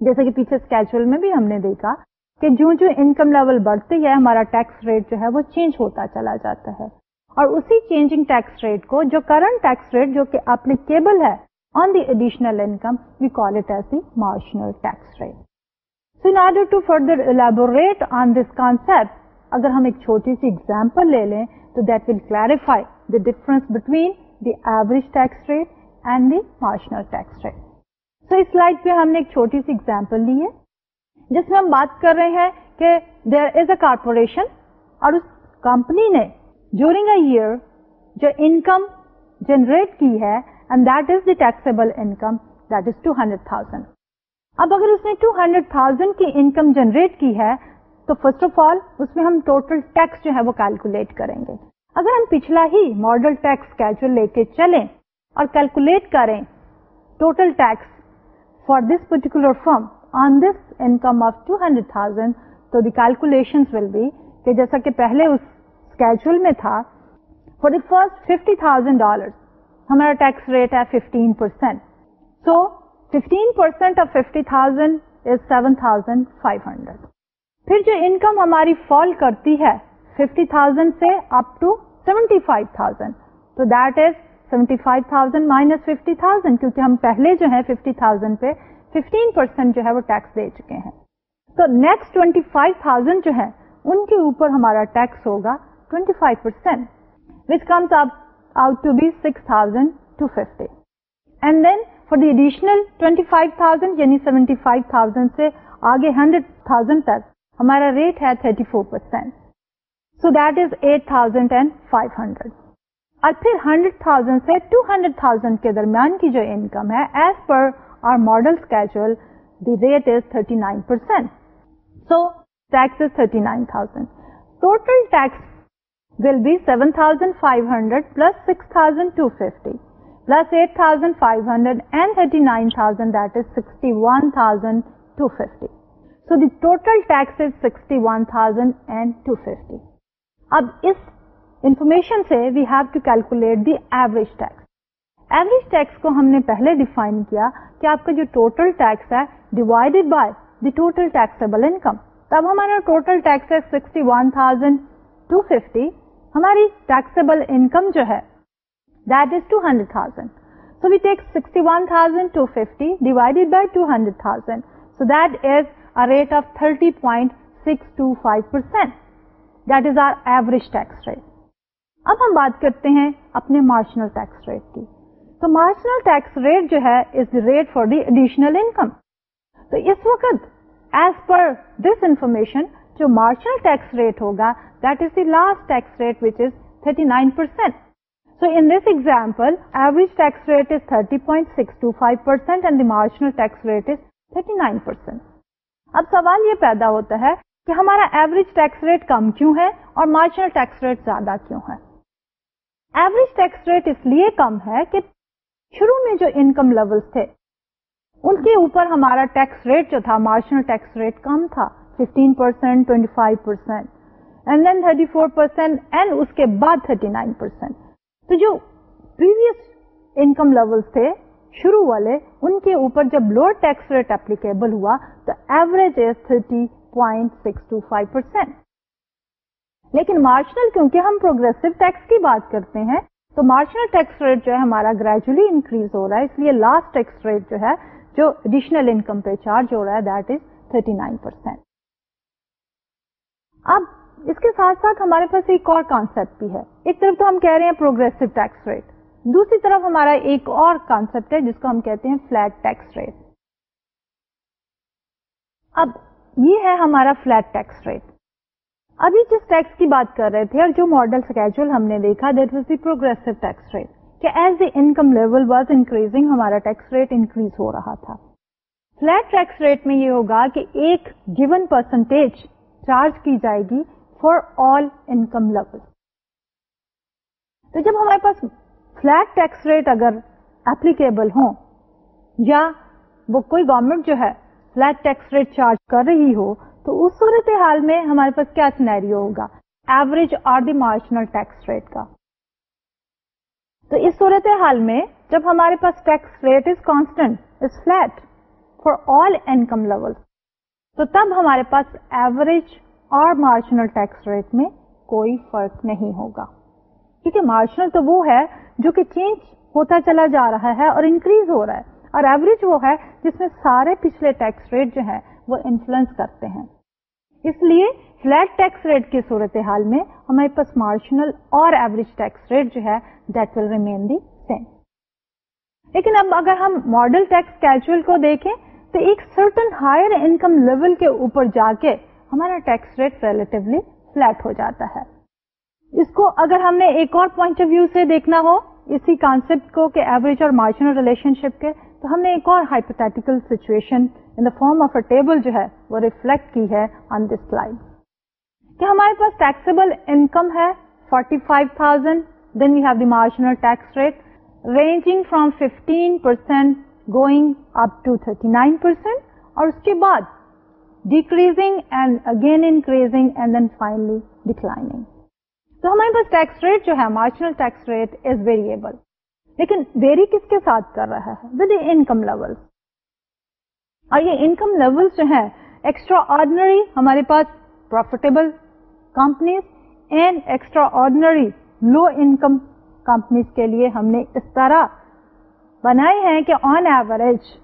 جیسے کہ پیچھے اسکیچل میں بھی ہم نے دیکھا کہ جو جو انکم لیول بڑھتی ہے ہمارا ٹیکس ریٹ جو ہے وہ چینج ہوتا چلا جاتا ہے اور اسی چینجنگ ٹیکس ریٹ کو جو کرنٹ ٹیکس ریٹ جو کہ اپلیکیبل ہے on the additional income we call it as the marginal tax rate so in order to further elaborate on this concept اگر ہم ایک چھوٹی سی ایگزامپل لے لیں تو that will clarify the difference between the average tax rate and the marginal tax rate so us light پہ ہم نے ایک چھوٹی سی ایگزامپل لی ہے جس میں ہم بات کر رہے ہیں کہ دیر از اے کارپوریشن اور اس کمپنی نے ڈیورنگ اے ایئر جو انکم جنریٹ کی ہے and that is the taxable income that is two hundred thousand اب اگر اس نے ٹو ہنڈریڈ تھاؤزینڈ کی انکم جنریٹ کی ہے تو فرسٹ آف آل اس میں ہم ٹوٹل ٹیکس جو ہے وہ کیلکولیٹ کریں گے اگر ہم پچھلا ہی ماڈل ٹیکس کیجل لے کے چلیں اور کیلکولیٹ کریں total tax for this particular firm on this income of two hundred thousand تو دی کیلکولیشن ول بی کہ جیسا کہ پہلے اس اسکیچول میں تھا for the first fifty thousand dollar ہمارا ٹیکس ریٹ ہے fifteen percent so fifteen percent of fifty thousand is seven thousand five hundred پھر جو انکم ہماری فال کرتی ہے 50,000 سے اپ ٹو 75,000 تو دیٹ از 75,000 مائنس 50,000 کیونکہ ہم پہلے جو ہے 50,000 پہ 15% جو ہے وہ ٹیکس دے چکے ہیں تو نیکسٹ 25,000 جو ہے ان کے اوپر ہمارا ٹیکس ہوگا 25% five percent which comes up out to be six thousand two fifty and then the additional یعنی سیونٹی فائیو تھاؤزینڈ سے آگے ہنڈریڈ تھاؤزینڈ تک ہمارا ریٹ ہے 34% four percent so that is eight thousand and five hundred اور پھر hundred thousand سے two hundred thousand کے درمیان کی جو انکم ہے as per our model percent so tax is total tax will be 7,500 thousand five hundred plus plus eight thousand five hundred and thirty nine thousand that is sixty one thousand two fifty so the total sixty one thousand and two fifty اب اس information سے we have to calculate the average tax average tax کو ہم نے پہلے define کیا کہ آپ کا جو ٹوٹل ٹیکس ہے divided by the total income تب ہمارا ٹوٹل ٹیکس ہے sixty one thousand two fifty ہماری rate of thirty point six percent that is our average tax rate اب ہم بات کرتے ہیں اپنے مارجنل ٹیکس ریٹ کی تو مارجنل ٹیکس ریٹ ریٹ جو ہے is the for additional income تو اس وقت ایز پر دس انفارمیشن جو مارجنل ٹیکس ریٹ ہوگا that is the last tax rate which is thirty nine percent so in this example average tax rate is thirty point six two five percent and the marginal tax thirty nine percent اب سوال یہ پیدا ہوتا ہے کہ ہمارا average tax rate کم کیوں ہے اور مارجنل ٹیکس ریٹ زیادہ کیوں ہے ایوریج ٹیکس ریٹ اس لیے کم ہے کہ شروع میں جو انکم لیول تھے ان کے اوپر ہمارا ٹیکس ریٹ جو تھا مارجنل ٹیکس ریٹ کم تھا 15% percent five percent thirty four percent and اس کے بعد تھرٹی نائن پرسینٹ تو جو پریویس انکم لیول تھے شروع والے ان کے اوپر جب لوور ٹیکس ریٹ اپلیکیبل ہوا تو average is thirty point six two five percent لیکن مارشنل کیونکہ ہم پروگرسو ٹیکس کی بات کرتے ہیں تو مارشنل ٹیکس ریٹ جو ہے ہمارا گریجولی انکریز ہو رہا ہے اس لیے لاسٹ ٹیکس ریٹ جو ہے جو ایڈیشنل انکم پہ چارج ہو رہا ہے that is thirty nine percent اب اس کے ساتھ ساتھ ہمارے پاس ایک اور کانسپٹ بھی ہے ایک طرف تو ہم کہہ رہے ہیں پروگرسو ٹیکس ریٹ دوسری طرف ہمارا ایک اور کانسپٹ ہے جس کو ہم کہتے ہیں فلیٹ ٹیکس ریٹ اب یہ ہے ہمارا فلیٹ ٹیکس ریٹ ابھی جس ٹیکس کی بات کر رہے تھے اور جو ماڈل اسکیجول ہم نے دیکھا that was the progress tax rate کہ as the income level was increasing ہمارا ٹیکس ریٹ انکریز ہو رہا تھا فلیٹ ٹیکس ریٹ میں یہ ہوگا کہ ایک گیون پرسنٹیج چارج کی جائے گی فار آل انکم لیول تو جب ہمارے پاس فلیٹ ٹیکس ریٹ اگر اپلیکیبل ہوں یا وہ کوئی گورمنٹ جو ہے فلیٹ ٹیکس ریٹ چارج کر رہی ہو تو اس صورت حال میں ہمارے پاس کیا سینیرو ہوگا ایوریج اور دی مارجنل ٹیکس ریٹ کا تو اس صورت حال میں جب ہمارے پاس tax rate is constant is flat for all income level تو تب ہمارے پاس ایوریج اور مارجنل ٹیکس ریٹ میں کوئی فرق نہیں ہوگا کیونکہ مارشل تو وہ ہے جو کہ چینج ہوتا چلا جا رہا ہے اور انکریز ہو رہا ہے اور ایوریج وہ ہے جس میں سارے پچھلے ٹیکس ریٹ جو ہیں وہ انفلوئنس کرتے ہیں اس لیے فلیٹ ٹیکس ریٹ کی صورت حال میں ہمارے پاس مارشنل اور ایوریج ٹیکس ریٹ جو ہے that will remain the same لیکن اب اگر ہم ماڈل ٹیکس کیجول کو دیکھیں تو ایک سرٹن ہائر انکم لیول کے اوپر جا کے ہمارا ٹیکس ریٹ ریلیٹیولی فلیٹ ہو جاتا ہے اس کو اگر ہم نے ایک اور پوائنٹ آف ویو سے دیکھنا ہو اسی کانسپٹ کو کہ ایوریج اور مارجنل ریلیشن شپ کے تو ہم نے ایک اور hypothetical situation in the form of a table جو ہے وہ ریفلیکٹ کی ہے آن دس لائن کہ ہمارے پاس ٹیکسیبل انکم ہے 45,000 then we have the marginal tax rate ranging from 15% going up to 39% اور اس کے بعد decreasing and again increasing and then finally declining تو ہمارے پاس ٹیکس ریٹ جو ہے مارجنل ویریبل لیکن ویری کس کے ساتھ کر رہا ہے ود انکم لیول اور یہ انکم لیول جو ہے ایکسٹرا آرڈنری ہمارے پاس profitable companies and extraordinary low income companies کے لیے ہم نے اس طرح بنائے ہیں کہ on average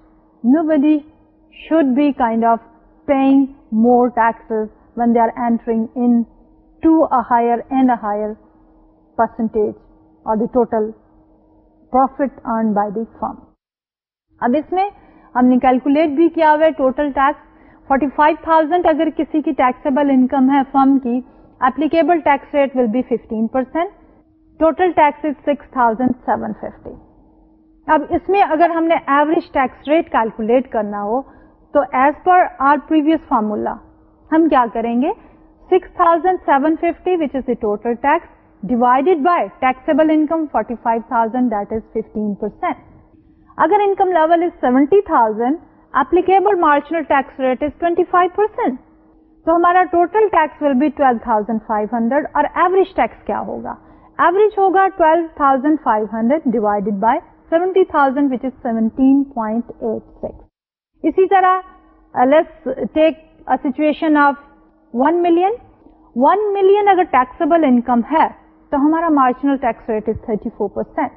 nobody should be kind of paying more taxes when they are entering in to a higher and a higher percentage or the total profit earned by the firm. اب اس میں ہم نے کیلکولیٹ بھی کیا ہوا ہے total tax 45,000 اگر کسی کی ٹیکسیبل انکم ہے فرم کی applicable tax rate will be 15 percent total tax is seven اب اس میں اگر ہم نے ایوریج ٹیکس ریٹ کیلکولیٹ کرنا ہو تو as per our previous formula ہم کیا کریں گے six thousand seven fifty totality applicable marginal تو ہمارا total tax will be twelve thousand five hundred اور ایوریج ٹیکس کیا ہوگا ایوریج ہوگا twelve thousand five hundred divided by seventy thousand seventy point eight six اسی طرح let's take situation of one million one million اگر taxable income ہے تو ہمارا marginal tax rate is four four percent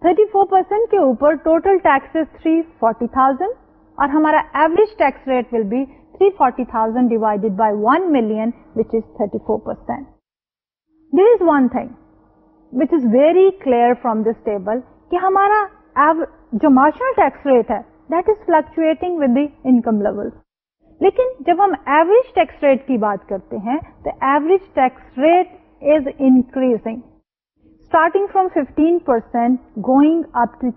percent thirty کے اوپر total three forty thousand اور ہمارا average tax rate will be three forty thousand divided by one million which is thirty four percent is one thing which is very clear from this table کہ ہمارا جو marginal tax rate ہے that is fluctuating with the income level لیکن جب ہم average tax rate کی بات کرتے ہیں تو average tax rate is increasing starting from fifteen percent going up upon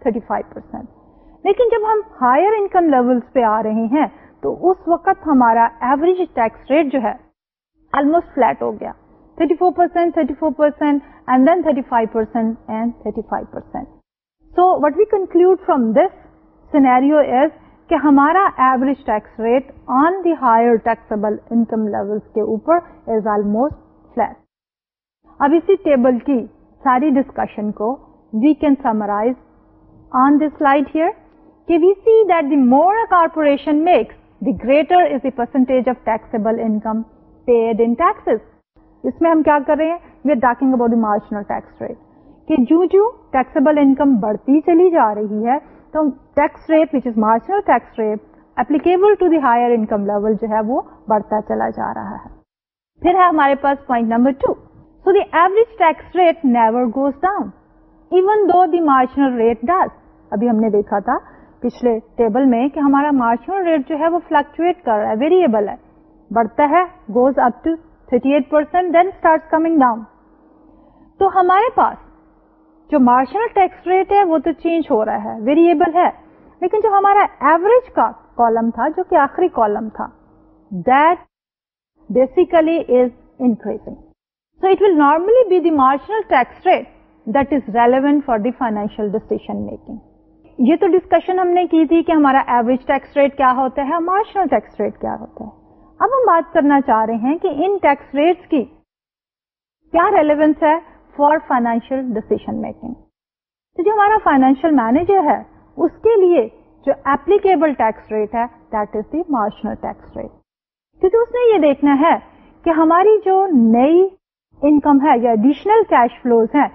thirty five percent لیکن جب ہم ہائر انکم لیول پہ آ رہے ہیں تو اس وقت ہمارا ایوریج ٹیکس ریٹ جو ہے آلموسٹ فلیٹ ہو گیا thirty four percent thirty four percent and then thirty five percent percent so what we conclude from this scenario is کہ ہمارا average tax rate on the higher taxable income level کے اوپر is almost flat اب اسی table کی ساری discussion کو we can summarize on this slide here کہ we see that the more corporation makes the greater is the percentage of taxable income paid in taxes اس میں ہم کیا کر رہے ہیں we are talking about the marginal tax rate کہ جو taxable income بڑھتی چلی جا رہی ہے تو tax rate which is marginal tax rate applicable to the higher income level جو ہے وہ بڑھتا چلا جا رہا ہے پھر ہے ہمارے پاس point number two so the average tax rate never goes down even though the marginal rate does ابھی ہم نے دیکھا تھا پچھلے ٹیبل میں کہ ہمارا مارجنل ریٹ جو ہے وہ فلکچویٹ کر رہا ہے ویریبل ہے بڑھتا ہے goes up to 38% then start coming down تو ہمارے پاس جو مارشل ٹیکس ریٹ ہے وہ تو چینج ہو رہا ہے ویریبل ہے لیکن جو ہمارا ایوریج کا کالم تھا جو کہ آخری کالم تھا that basically is increasing so it will normally be the marginal relevant for the financial decision making یہ تو ڈسکشن ہم نے کی تھی کہ ہمارا ایوریج ٹیکس ریٹ کیا ہوتا ہے مارشنل ہوتا ہے اب ہم بات کرنا چاہ رہے ہیں کہ ان ٹیکس ریٹس کی کیا ریلیونس ہے فار فائنینشیل ڈسیزن میکنگ تو جو ہمارا فائنینشیل مینیجر ہے اس کے لیے جو ایپلیکیبل ٹیکس ریٹ ہے دیٹ از دی مارجنل کیونکہ اس نے یہ دیکھنا ہے کہ ہماری جو نئی انکم ہے یا ایڈیشنل کیش فلوز ہیں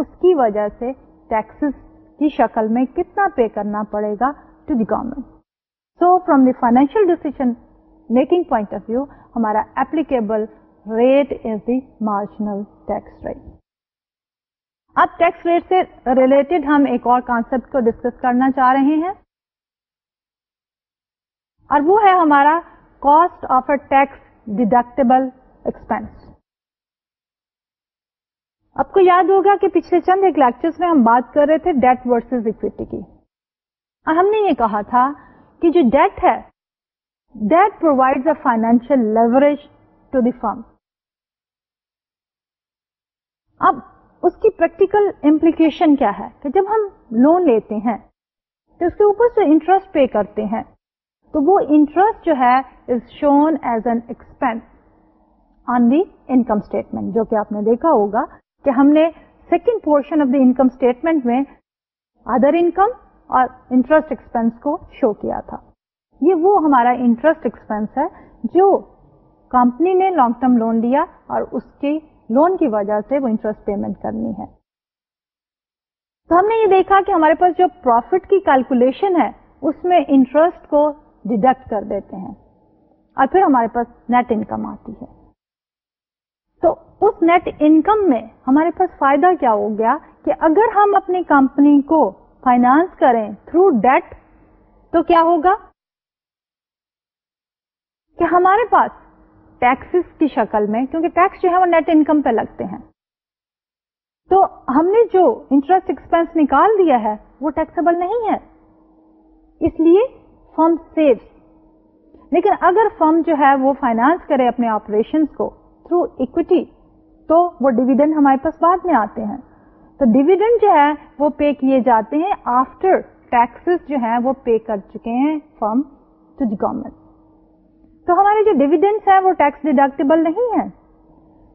اس کی وجہ سے ٹیکسز کی شکل میں کتنا پے کرنا پڑے گا to the government so from the financial decision making point of view ہمارا applicable rate is the marginal tax rate اب ٹیکس ریٹ سے ریلیٹڈ ہم ایک اور کانسپٹ کو ڈسکس کرنا چاہ رہے ہیں اور وہ ہے ہمارا cost of a tax deductible expense آپ کو یاد ہوگا کہ پچھلے چند ایک لیکچرز میں ہم بات کر رہے تھے ڈیٹ ورسز اکویٹی کی اور ہم نے یہ کہا تھا کہ جو ڈیٹ ہے debt provide a financial leverage to the firm اب اس کی پریکٹیکل امپلیکیشن کیا ہے کہ جب ہم لون لیتے ہیں تو اس کے اوپر سے انٹرسٹ پے کرتے ہیں تو وہ انٹرسٹ جو ہے is shown as an expense on the income statement جو کہ کہ آپ نے دیکھا ہوگا ہم نے second portion of the income statement میں ادر انکم اور انٹرسٹ ایکسپینس کو شو کیا تھا یہ وہ ہمارا انٹرسٹ ایکسپینس ہے جو کمپنی نے لانگ ٹرم لون لیا اور اس کے لون کی وجہ سے وہ انٹرسٹ پیمنٹ کرنی ہے تو ہم نے یہ دیکھا کہ ہمارے پاس جو پروفٹ کی کیلکولیشن ہے اس میں انٹرسٹ کو ڈیڈکٹ کر دیتے ہیں اور پھر ہمارے پاس نیٹ انکم آتی ہے تو اس نیٹ انکم میں ہمارے پاس فائدہ کیا ہو گیا کہ اگر ہم اپنی کمپنی کو فائنانس کریں تھرو ڈیٹ تو کیا ہوگا کہ ہمارے پاس ٹیکسز کی شکل میں کیونکہ ٹیکس جو ہے وہ نیٹ انکم پہ لگتے ہیں تو ہم نے جو انٹرسٹ ایکسپینس نکال دیا ہے وہ ٹیکسیبل نہیں ہے اس لیے فرم سیو لیکن اگر فرم جو ہے وہ فائنانس کرے اپنے آپریشن کو تھرو اکوٹی تو وہ ڈویڈنڈ ہمارے پاس بعد میں آتے ہیں تو ڈیویڈنڈ جو ہے وہ پے کیے جاتے ہیں آفٹر ٹیکسز جو ہے وہ پے کر چکے ہیں فرم ٹو دی گورمنٹ تو ہمارے جو ڈیوڈنٹ ہے وہ ٹیکس ڈیڈکٹیبل نہیں ہے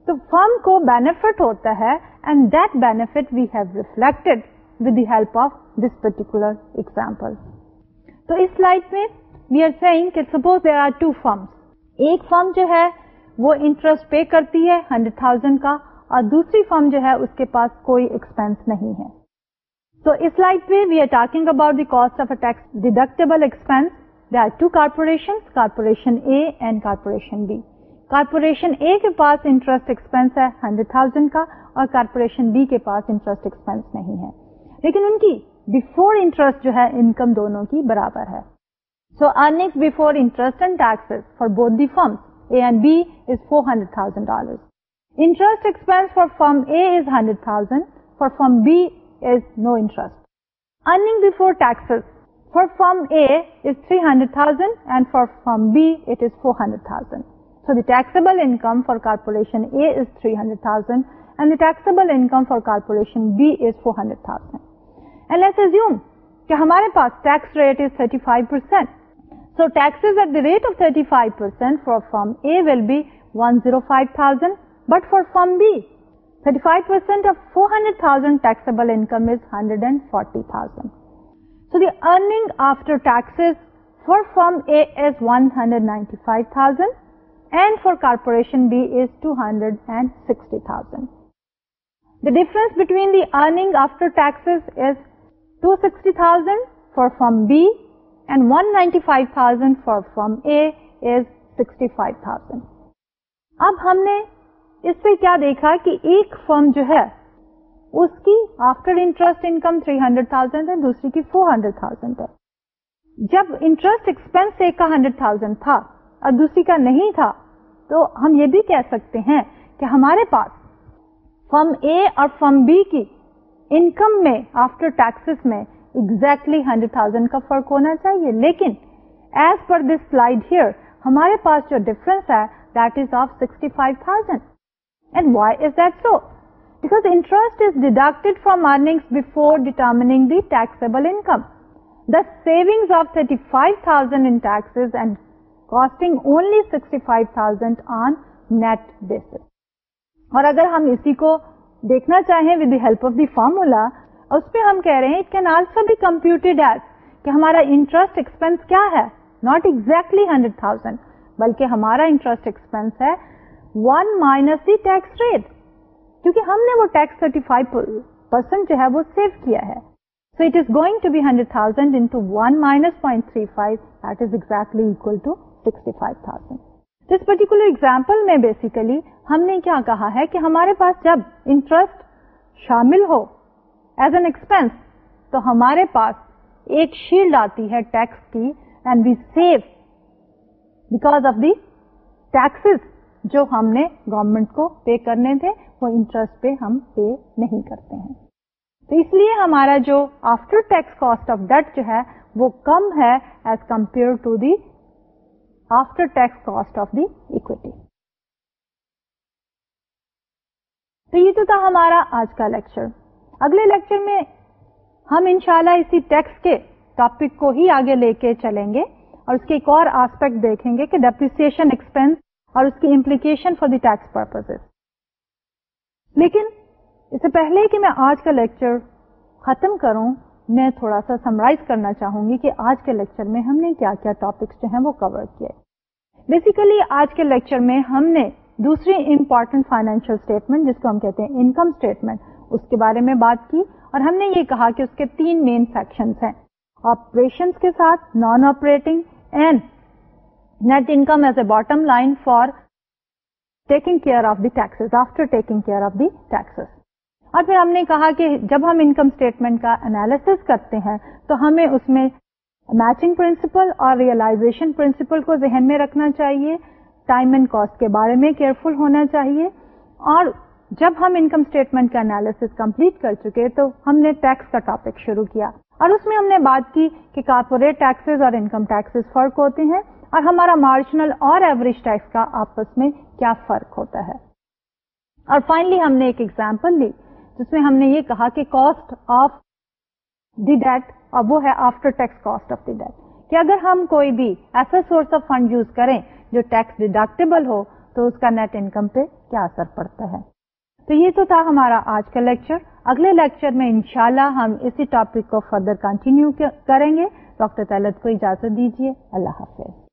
تو فرم کو بینیفٹ ہوتا ہے and that but we have reflect with the help of this particular example تو اس لائٹ میں we are seeing suppose there are two firms ایک فرم جو ہے وہ انٹرسٹ پے کرتی ہے ہنڈریڈ تھاؤزینڈ کا اور دوسری فرم جو ہے اس کے پاس کوئی ایکسپینس نہیں ہے تو اس لائٹ پہ we are talking about the cost of a tax deductible expense to corporation corporation A and corporation B corporation A کے پاس انٹرسٹ ایکسپینس ہے ہنڈریڈ تھاؤزینڈ کا اور کارپوریشن بی کے پاس انٹرسٹ ایکسپینس نہیں ہے لیکن ان کی بفور انٹرسٹ جو ہے انکم دونوں کی برابر ہے so earning before interest for both the firm A and B is four hundred thousand dollars interest expense for firm A is hundred thousand for firm B is no interest earning before taxes firm A is three hundred thousand and for firm B it is four hundred thousand so taxable income for corporation A is three hundred thousand corporation B is four hundred thousand rate is thirty five percent so tax at the rate of thirty five percent for firm A will be one zero five thousand but for firm B thirty five percent four hundred thousand hundred and forty thousand the earning after taxes for firm A is one hundred ninety five thousand and for corporation B is two hundred and sixty thousand the difference between the earning after taxes is two sixty thousand for firm B and one ninety five thousand for firm A is sixty five thousand اب ہم نے اس پہ کیا دیکھا کہ ایک فم جو ہے اس کی آفٹر انٹرسٹ انکم 300,000 ہے دوسری کی 400,000 ہے جب انٹرسٹ ایکسپینس ایک کا 100,000 تھا اور دوسری کا نہیں تھا تو ہم یہ بھی کہہ سکتے ہیں کہ ہمارے پاس فرم اے اور فرم بی کی انکم میں آفٹر ٹیکسز میں ایکزیکٹلی ہنڈریڈ تھاؤزینڈ کا فرق ہونا چاہیے لیکن as per this slide here ہمارے پاس جو ڈفرنس ہے that that is is of 65,000 and why so interest is deducted from earnings before determining taxable income the savings of thirty five thousand and costing only sixty five thousand on net basis اور اگر ہم اسی کو دیکھنا چاہیں with of the formula اس پہ ہم کہہ رہے ہیں کہ ہمارا انٹرسٹ ایکسپینس کیا ہے ناٹ ایگزیکٹلی ہنڈریڈ تھاؤزینڈ بلکہ ہمارا انٹرسٹ ایکسپینس ہے ون مائنس دیٹ کیونکہ ہم نے وہ ٹیکس تھرٹی فائیو پرسینٹ جو ہے وہ سیو کیا ہے so it is going to be hundred thousand one minus point three five five that is exactly equal to sixty thousand us particular example میں بیسیکلی ہم نے کیا کہا ہے کہ ہمارے پاس جب انٹرسٹ شامل ہو ایز این ایکسپینس تو ہمارے پاس ایک شیلڈ آتی ہے ٹیکس کی and we save because of the taxes جو ہم نے گورمنٹ کو پے کرنے تھے وہ انٹرسٹ پہ ہم پے نہیں کرتے ہیں تو اس لیے ہمارا جو after tax cost of debt جو ہے وہ کم ہے as compare to the after tax cost of the equity تو یہ تو تھا ہمارا آج کا لیکچر اگلے لیکچر میں ہم انشاءاللہ اسی ٹیکس کے ٹاپک کو ہی آگے لے کے چلیں گے اور اس کے ایک اور آسپیکٹ دیکھیں گے کہ ڈیپریسن ایکسپینس اور اس کی implication for the tax purpose لیکن اس سے پہلے کہ میں آج کا لیکچر ختم کروں میں تھوڑا سا سمرائز کرنا چاہوں گی کہ آج کے لیکچر میں ہم نے کیا کیا ٹاپکس جو ہیں وہ کور کیے بیسیکلی آج کے لیکچر میں ہم نے دوسری امپورٹنٹ فائنینشیل اسٹیٹمنٹ جس کو ہم کہتے ہیں انکم اسٹیٹمنٹ اس کے بارے میں بات کی اور ہم نے یہ کہا کہ اس کے تین مین سیکشن ہیں آپریشن کے ساتھ non operating and net income as a bottom line for taking care of the taxes after taking care of the taxes اور پھر ہم نے کہا کہ جب ہم انکم اسٹیٹمنٹ کا اینالیس کرتے ہیں تو ہمیں اس میں میچنگ پرنسپل اور ریئلائزیشن پرنسپل کو ذہن میں رکھنا چاہیے ٹائم اینڈ کاسٹ کے بارے میں کیئرفل ہونا چاہیے اور جب ہم انکم اسٹیٹمنٹ کا انالیس کمپلیٹ کر چکے تو ہم نے ٹیکس کا ٹاپک شروع کیا اور اس میں ہم نے بات کی کہ کارپوریٹ ٹیکسز اور انکم ٹیکسز فرق ہوتے ہیں اور ہمارا مارجنل اور ایوریج ٹیکس کا آپس میں کیا فرق ہوتا ہے اور فائنلی ہم نے ایک ایگزامپل لی جس میں ہم نے یہ کہا کہ کاسٹ آف دی ڈیٹ اور وہ ہے after tax cost of the debt کہ اگر ہم کوئی بھی ایسا سورس آف فنڈ یوز کریں جو ٹیکس ڈیڈکٹیبل ہو تو اس کا نیٹ انکم پہ کیا اثر پڑتا ہے تو یہ تو تھا ہمارا آج کا لیکچر اگلے لیکچر میں انشاءاللہ ہم اسی ٹاپک کو فردر کنٹینیو کریں گے ڈاکٹر طلت کو اجازت دیجیے اللہ حافظ